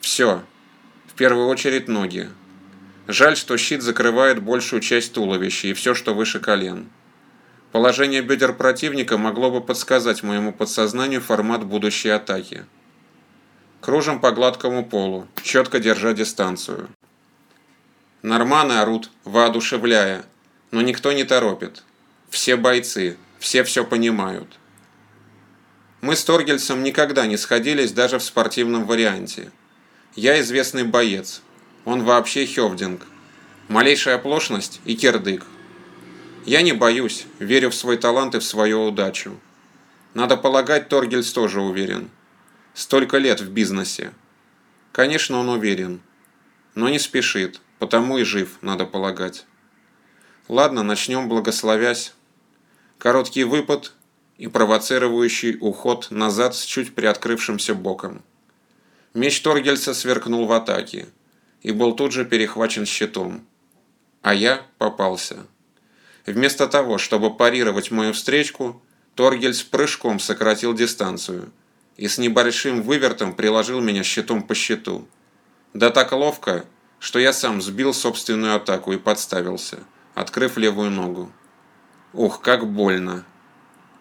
Speaker 1: Все. В первую очередь ноги. Жаль, что щит закрывает большую часть туловища и все, что выше колен. Положение бедер противника могло бы подсказать моему подсознанию формат будущей атаки. Кружим по гладкому полу, четко держа дистанцию. Норманы орут, воодушевляя, но никто не торопит. Все бойцы, все все понимают. Мы с Торгельсом никогда не сходились даже в спортивном варианте. Я известный боец, он вообще хевдинг. Малейшая оплошность и кирдык. Я не боюсь, верю в свой талант и в свою удачу. Надо полагать, Торгельс тоже уверен. Столько лет в бизнесе. Конечно, он уверен. Но не спешит, потому и жив, надо полагать. Ладно, начнем благословясь. Короткий выпад и провоцирующий уход назад с чуть приоткрывшимся боком. Меч Торгельса сверкнул в атаке и был тут же перехвачен щитом. А я попался. Вместо того, чтобы парировать мою встречку, Торгельс прыжком сократил дистанцию – и с небольшим вывертом приложил меня щитом по щиту. Да так ловко, что я сам сбил собственную атаку и подставился, открыв левую ногу. Ух, как больно.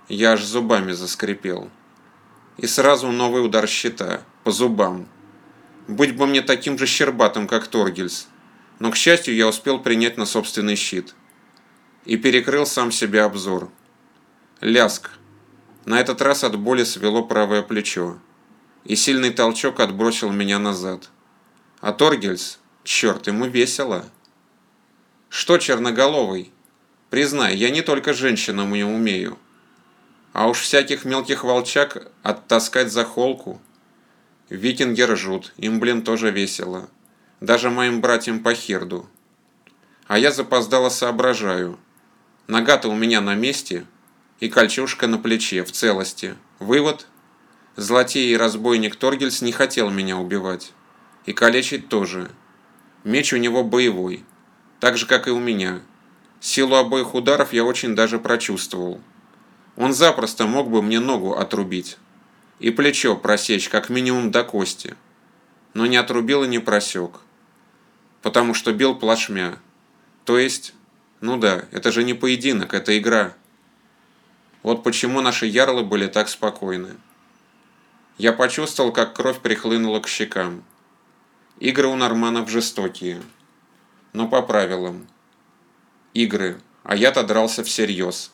Speaker 1: Я аж зубами заскрипел. И сразу новый удар щита, по зубам. Быть бы мне таким же щербатым, как Торгельс. Но, к счастью, я успел принять на собственный щит. И перекрыл сам себе обзор. Ляск. На этот раз от боли свело правое плечо, и сильный толчок отбросил меня назад. А Торгельс, черт, ему весело. Что, черноголовый? Признай, я не только женщинам не умею. А уж всяких мелких волчак оттаскать за холку. Викинги ржут, им, блин, тоже весело. Даже моим братьям по хирду. А я запоздало соображаю. Нога-то у меня на месте, и кольчушка на плече в целости. Вывод? Злотей и разбойник Торгельс не хотел меня убивать. И калечить тоже. Меч у него боевой. Так же, как и у меня. Силу обоих ударов я очень даже прочувствовал. Он запросто мог бы мне ногу отрубить. И плечо просечь, как минимум до кости. Но не отрубил и не просек. Потому что бил плашмя. То есть, ну да, это же не поединок, это игра. Вот почему наши ярлы были так спокойны. Я почувствовал, как кровь прихлынула к щекам. Игры у норманов жестокие. Но по правилам. Игры, а я-то дрался всерьез.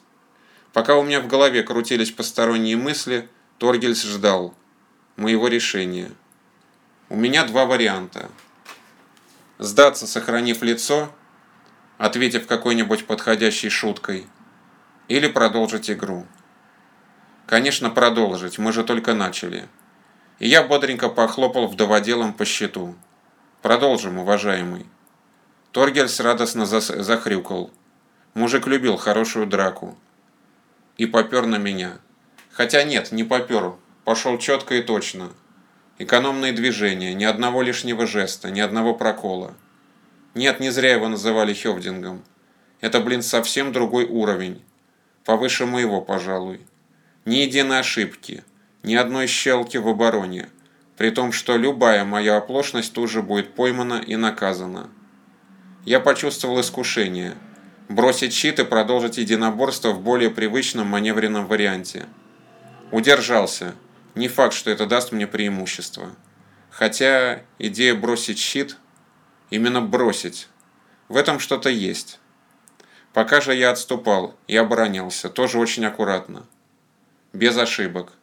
Speaker 1: Пока у меня в голове крутились посторонние мысли, Торгельс ждал моего решения. У меня два варианта. Сдаться, сохранив лицо, ответив какой-нибудь подходящей шуткой – или продолжить игру. Конечно, продолжить, мы же только начали. И я бодренько похлопал вдоводелом по счету. Продолжим, уважаемый. Торгельс радостно захрюкал. Мужик любил хорошую драку. И попер на меня. Хотя нет, не попер. Пошел четко и точно. Экономные движения, ни одного лишнего жеста, ни одного прокола. Нет, не зря его называли Хевдингом. Это, блин, совсем другой уровень повыше моего, пожалуй. Ни единой ошибки, ни одной щелки в обороне, при том, что любая моя оплошность тут же будет поймана и наказана. Я почувствовал искушение – бросить щит и продолжить единоборство в более привычном маневренном варианте. Удержался. Не факт, что это даст мне преимущество. Хотя идея бросить щит – именно бросить. В этом что-то есть. Пока же я отступал и оборонялся, тоже очень аккуратно. Без ошибок.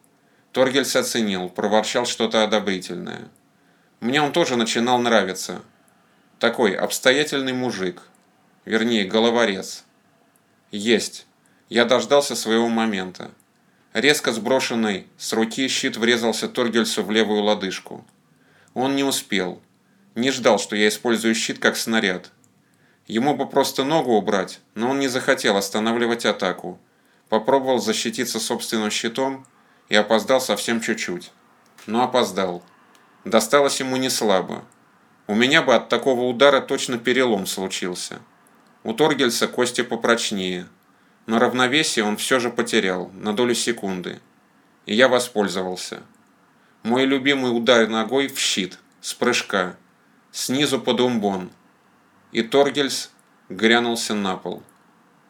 Speaker 1: Торгельс оценил, проворчал что-то одобрительное. Мне он тоже начинал нравиться. Такой обстоятельный мужик. Вернее, головорез. Есть. Я дождался своего момента. Резко сброшенный с руки щит врезался Торгельсу в левую лодыжку. Он не успел. Не ждал, что я использую щит как снаряд. Ему бы просто ногу убрать, но он не захотел останавливать атаку. Попробовал защититься собственным щитом и опоздал совсем чуть-чуть. Но опоздал. Досталось ему не слабо. У меня бы от такого удара точно перелом случился. У Торгельса кости попрочнее. Но равновесие он все же потерял на долю секунды. И я воспользовался. Мой любимый удар ногой в щит, с прыжка, снизу под умбон. И Торгельс грянулся на пол.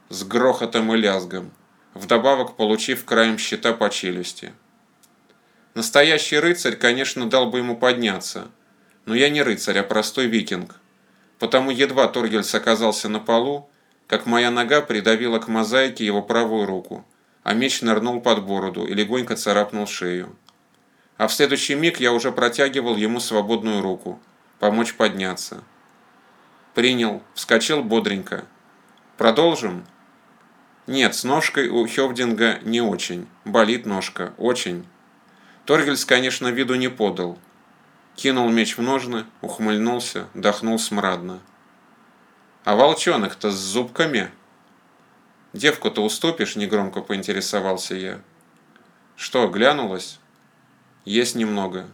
Speaker 1: С грохотом и лязгом, вдобавок получив краем щита по челюсти. Настоящий рыцарь, конечно, дал бы ему подняться, но я не рыцарь, а простой викинг. Потому едва Торгельс оказался на полу, как моя нога придавила к мозаике его правую руку, а меч нырнул под бороду и легонько царапнул шею. А в следующий миг я уже протягивал ему свободную руку, помочь подняться. Принял, вскочил бодренько. Продолжим? Нет, с ножкой у Хевдинга не очень. Болит ножка, очень. Торгельс, конечно, виду не подал. Кинул меч в ножны, ухмыльнулся, дохнул смрадно. А волчонок-то с зубками? Девку-то уступишь, негромко поинтересовался я. Что, глянулась? Есть немного.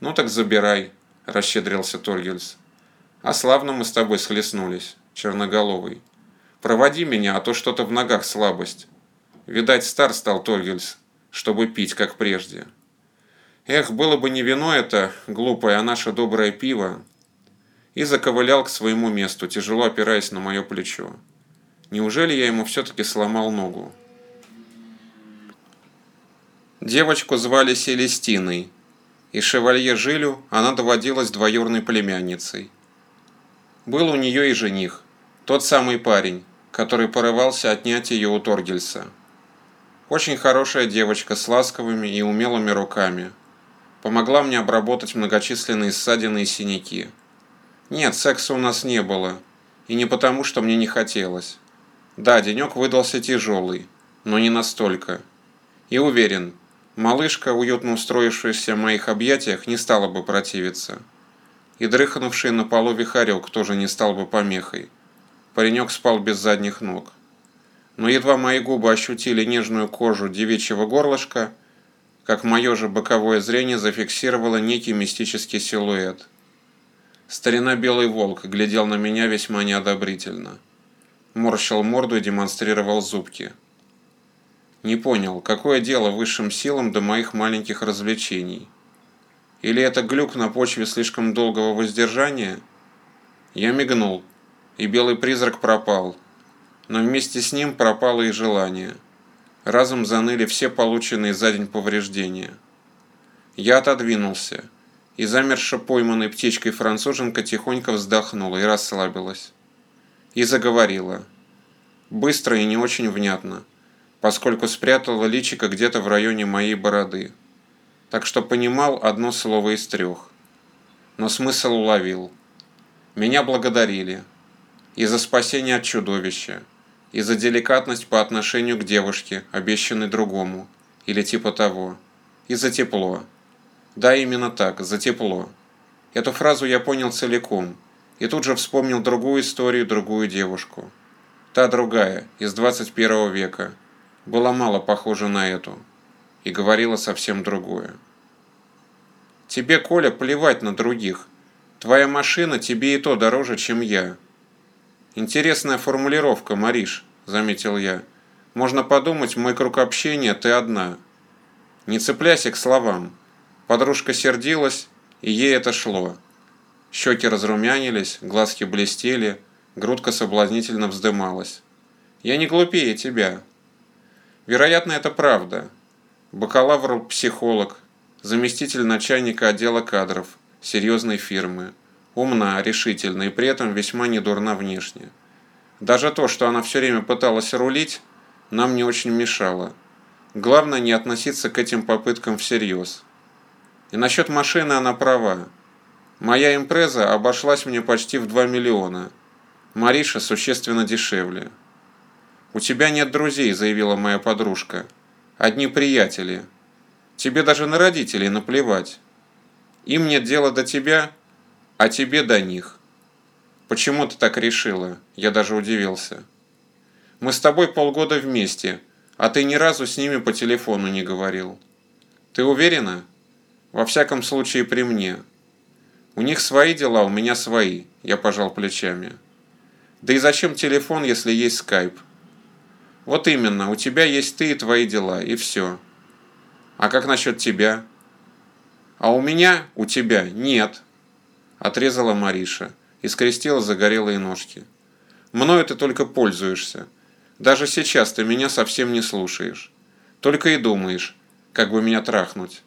Speaker 1: Ну так забирай, расщедрился Торгельс. А славно мы с тобой схлестнулись, черноголовый. Проводи меня, а то что-то в ногах слабость. Видать, стар стал Торгельс, чтобы пить, как прежде. Эх, было бы не вино это, глупое, а наше доброе пиво. И заковылял к своему месту, тяжело опираясь на мое плечо. Неужели я ему все-таки сломал ногу? Девочку звали Селестиной, и шевалье Жилю она доводилась двоюрной племянницей. Был у нее и жених, тот самый парень, который порывался отнять ее у Торгельса. Очень хорошая девочка с ласковыми и умелыми руками – Помогла мне обработать многочисленные ссадины и синяки. Нет, секса у нас не было. И не потому, что мне не хотелось. Да, денек выдался тяжелый, но не настолько. И уверен, малышка, уютно устроившаяся в моих объятиях, не стала бы противиться. И дрыхнувший на полу вихарек тоже не стал бы помехой. Паренек спал без задних ног. Но едва мои губы ощутили нежную кожу девичьего горлышка, как мое же боковое зрение зафиксировало некий мистический силуэт. Старина Белый Волк глядел на меня весьма неодобрительно. Морщил морду и демонстрировал зубки. Не понял, какое дело высшим силам до моих маленьких развлечений? Или это глюк на почве слишком долгого воздержания? Я мигнул, и белый призрак пропал. Но вместе с ним пропало и желание – Разом заныли все полученные за день повреждения. Я отодвинулся, и замерша пойманной птичкой француженка тихонько вздохнула и расслабилась. И заговорила. Быстро и не очень внятно, поскольку спрятала личико где-то в районе моей бороды. Так что понимал одно слово из трех. Но смысл уловил. Меня благодарили. И за спасение от чудовища, и за деликатность по отношению к девушке, обещанной другому, или типа того, и за тепло. Да, именно так, за тепло. Эту фразу я понял целиком, и тут же вспомнил другую историю, другую девушку. Та другая, из 21 века, была мало похожа на эту, и говорила совсем другое. Тебе, Коля, плевать на других. Твоя машина тебе и то дороже, чем я. Интересная формулировка, Мариш, заметил я. Можно подумать, мой круг общения ты одна. Не цепляйся к словам. Подружка сердилась, и ей это шло. Щеки разрумянились, глазки блестели, грудка соблазнительно вздымалась. Я не глупее тебя. Вероятно, это правда. Бакалавр-психолог, заместитель начальника отдела кадров, серьезной фирмы. Умна, решительна и при этом весьма недурна внешне. Даже то, что она все время пыталась рулить, нам не очень мешало. Главное не относиться к этим попыткам всерьез. И насчет машины она права. Моя импреза обошлась мне почти в 2 миллиона. Мариша существенно дешевле. «У тебя нет друзей», – заявила моя подружка. «Одни приятели. Тебе даже на родителей наплевать. Им нет дела до тебя, а тебе до них». «Почему ты так решила?» Я даже удивился. «Мы с тобой полгода вместе, а ты ни разу с ними по телефону не говорил. Ты уверена?» «Во всяком случае при мне». У них свои дела, у меня свои, я пожал плечами. Да и зачем телефон, если есть скайп? Вот именно, у тебя есть ты и твои дела, и все. А как насчет тебя? А у меня, у тебя, нет. Отрезала Мариша и скрестила загорелые ножки. Мною ты только пользуешься. Даже сейчас ты меня совсем не слушаешь. Только и думаешь, как бы меня трахнуть.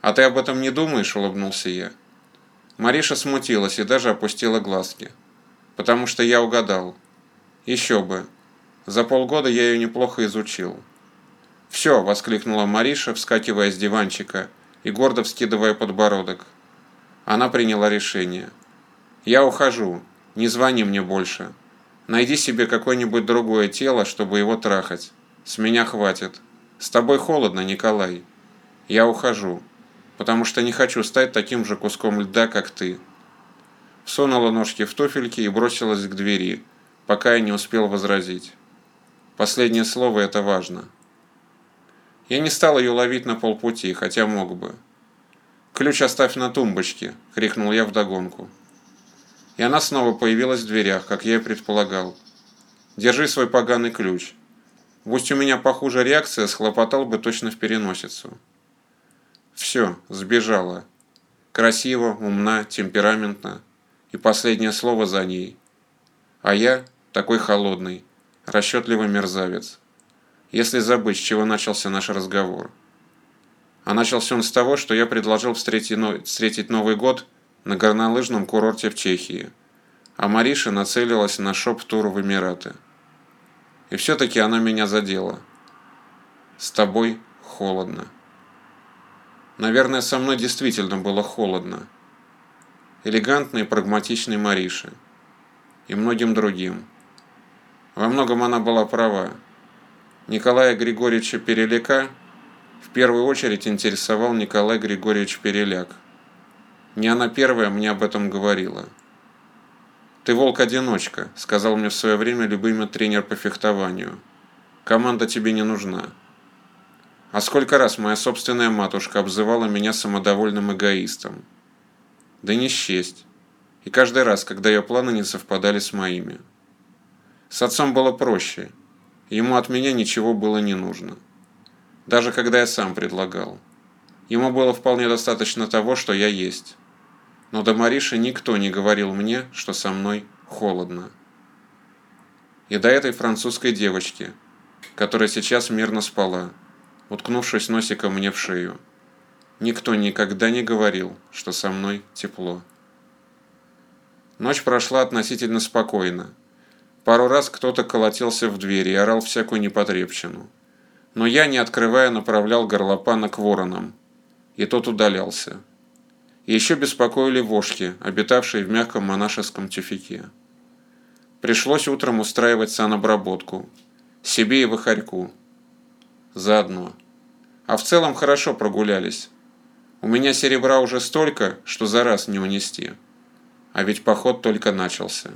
Speaker 1: А ты об этом не думаешь, улыбнулся я. Мариша смутилась и даже опустила глазки. Потому что я угадал. Еще бы. За полгода я ее неплохо изучил. «Все!» – воскликнула Мариша, вскакивая с диванчика и гордо вскидывая подбородок. Она приняла решение. «Я ухожу. Не звони мне больше. Найди себе какое-нибудь другое тело, чтобы его трахать. С меня хватит. С тобой холодно, Николай. Я ухожу» потому что не хочу стать таким же куском льда, как ты. Сунула ножки в туфельки и бросилась к двери, пока я не успел возразить. Последнее слово это важно. Я не стал ее ловить на полпути, хотя мог бы. «Ключ оставь на тумбочке!» – крикнул я вдогонку. И она снова появилась в дверях, как я и предполагал. «Держи свой поганый ключ. Будь у меня похуже реакция, схлопотал бы точно в переносицу». Все, сбежала. Красиво, умна, темпераментна. И последнее слово за ней. А я такой холодный, расчетливый мерзавец. Если забыть, с чего начался наш разговор. А начался он с того, что я предложил встретить, Новый год на горнолыжном курорте в Чехии. А Мариша нацелилась на шоп-тур в Эмираты. И все-таки она меня задела. С тобой холодно. Наверное, со мной действительно было холодно. Элегантной и прагматичной Мариши. И многим другим. Во многом она была права. Николая Григорьевича Переляка в первую очередь интересовал Николай Григорьевич Переляк. Не она первая мне об этом говорила. «Ты волк-одиночка», — сказал мне в свое время любимый тренер по фехтованию. «Команда тебе не нужна». А сколько раз моя собственная матушка обзывала меня самодовольным эгоистом. Да не счесть. И каждый раз, когда ее планы не совпадали с моими. С отцом было проще. Ему от меня ничего было не нужно. Даже когда я сам предлагал. Ему было вполне достаточно того, что я есть. Но до Мариши никто не говорил мне, что со мной холодно. И до этой французской девочки, которая сейчас мирно спала, уткнувшись носиком мне в шею. Никто никогда не говорил, что со мной тепло. Ночь прошла относительно спокойно. Пару раз кто-то колотился в дверь и орал всякую непотребщину. Но я, не открывая, направлял горлопана к воронам, и тот удалялся. Еще беспокоили вошки, обитавшие в мягком монашеском тюфике. Пришлось утром устраивать санобработку, себе и выхарьку, заодно. А в целом хорошо прогулялись. У меня серебра уже столько, что за раз не унести. А ведь поход только начался.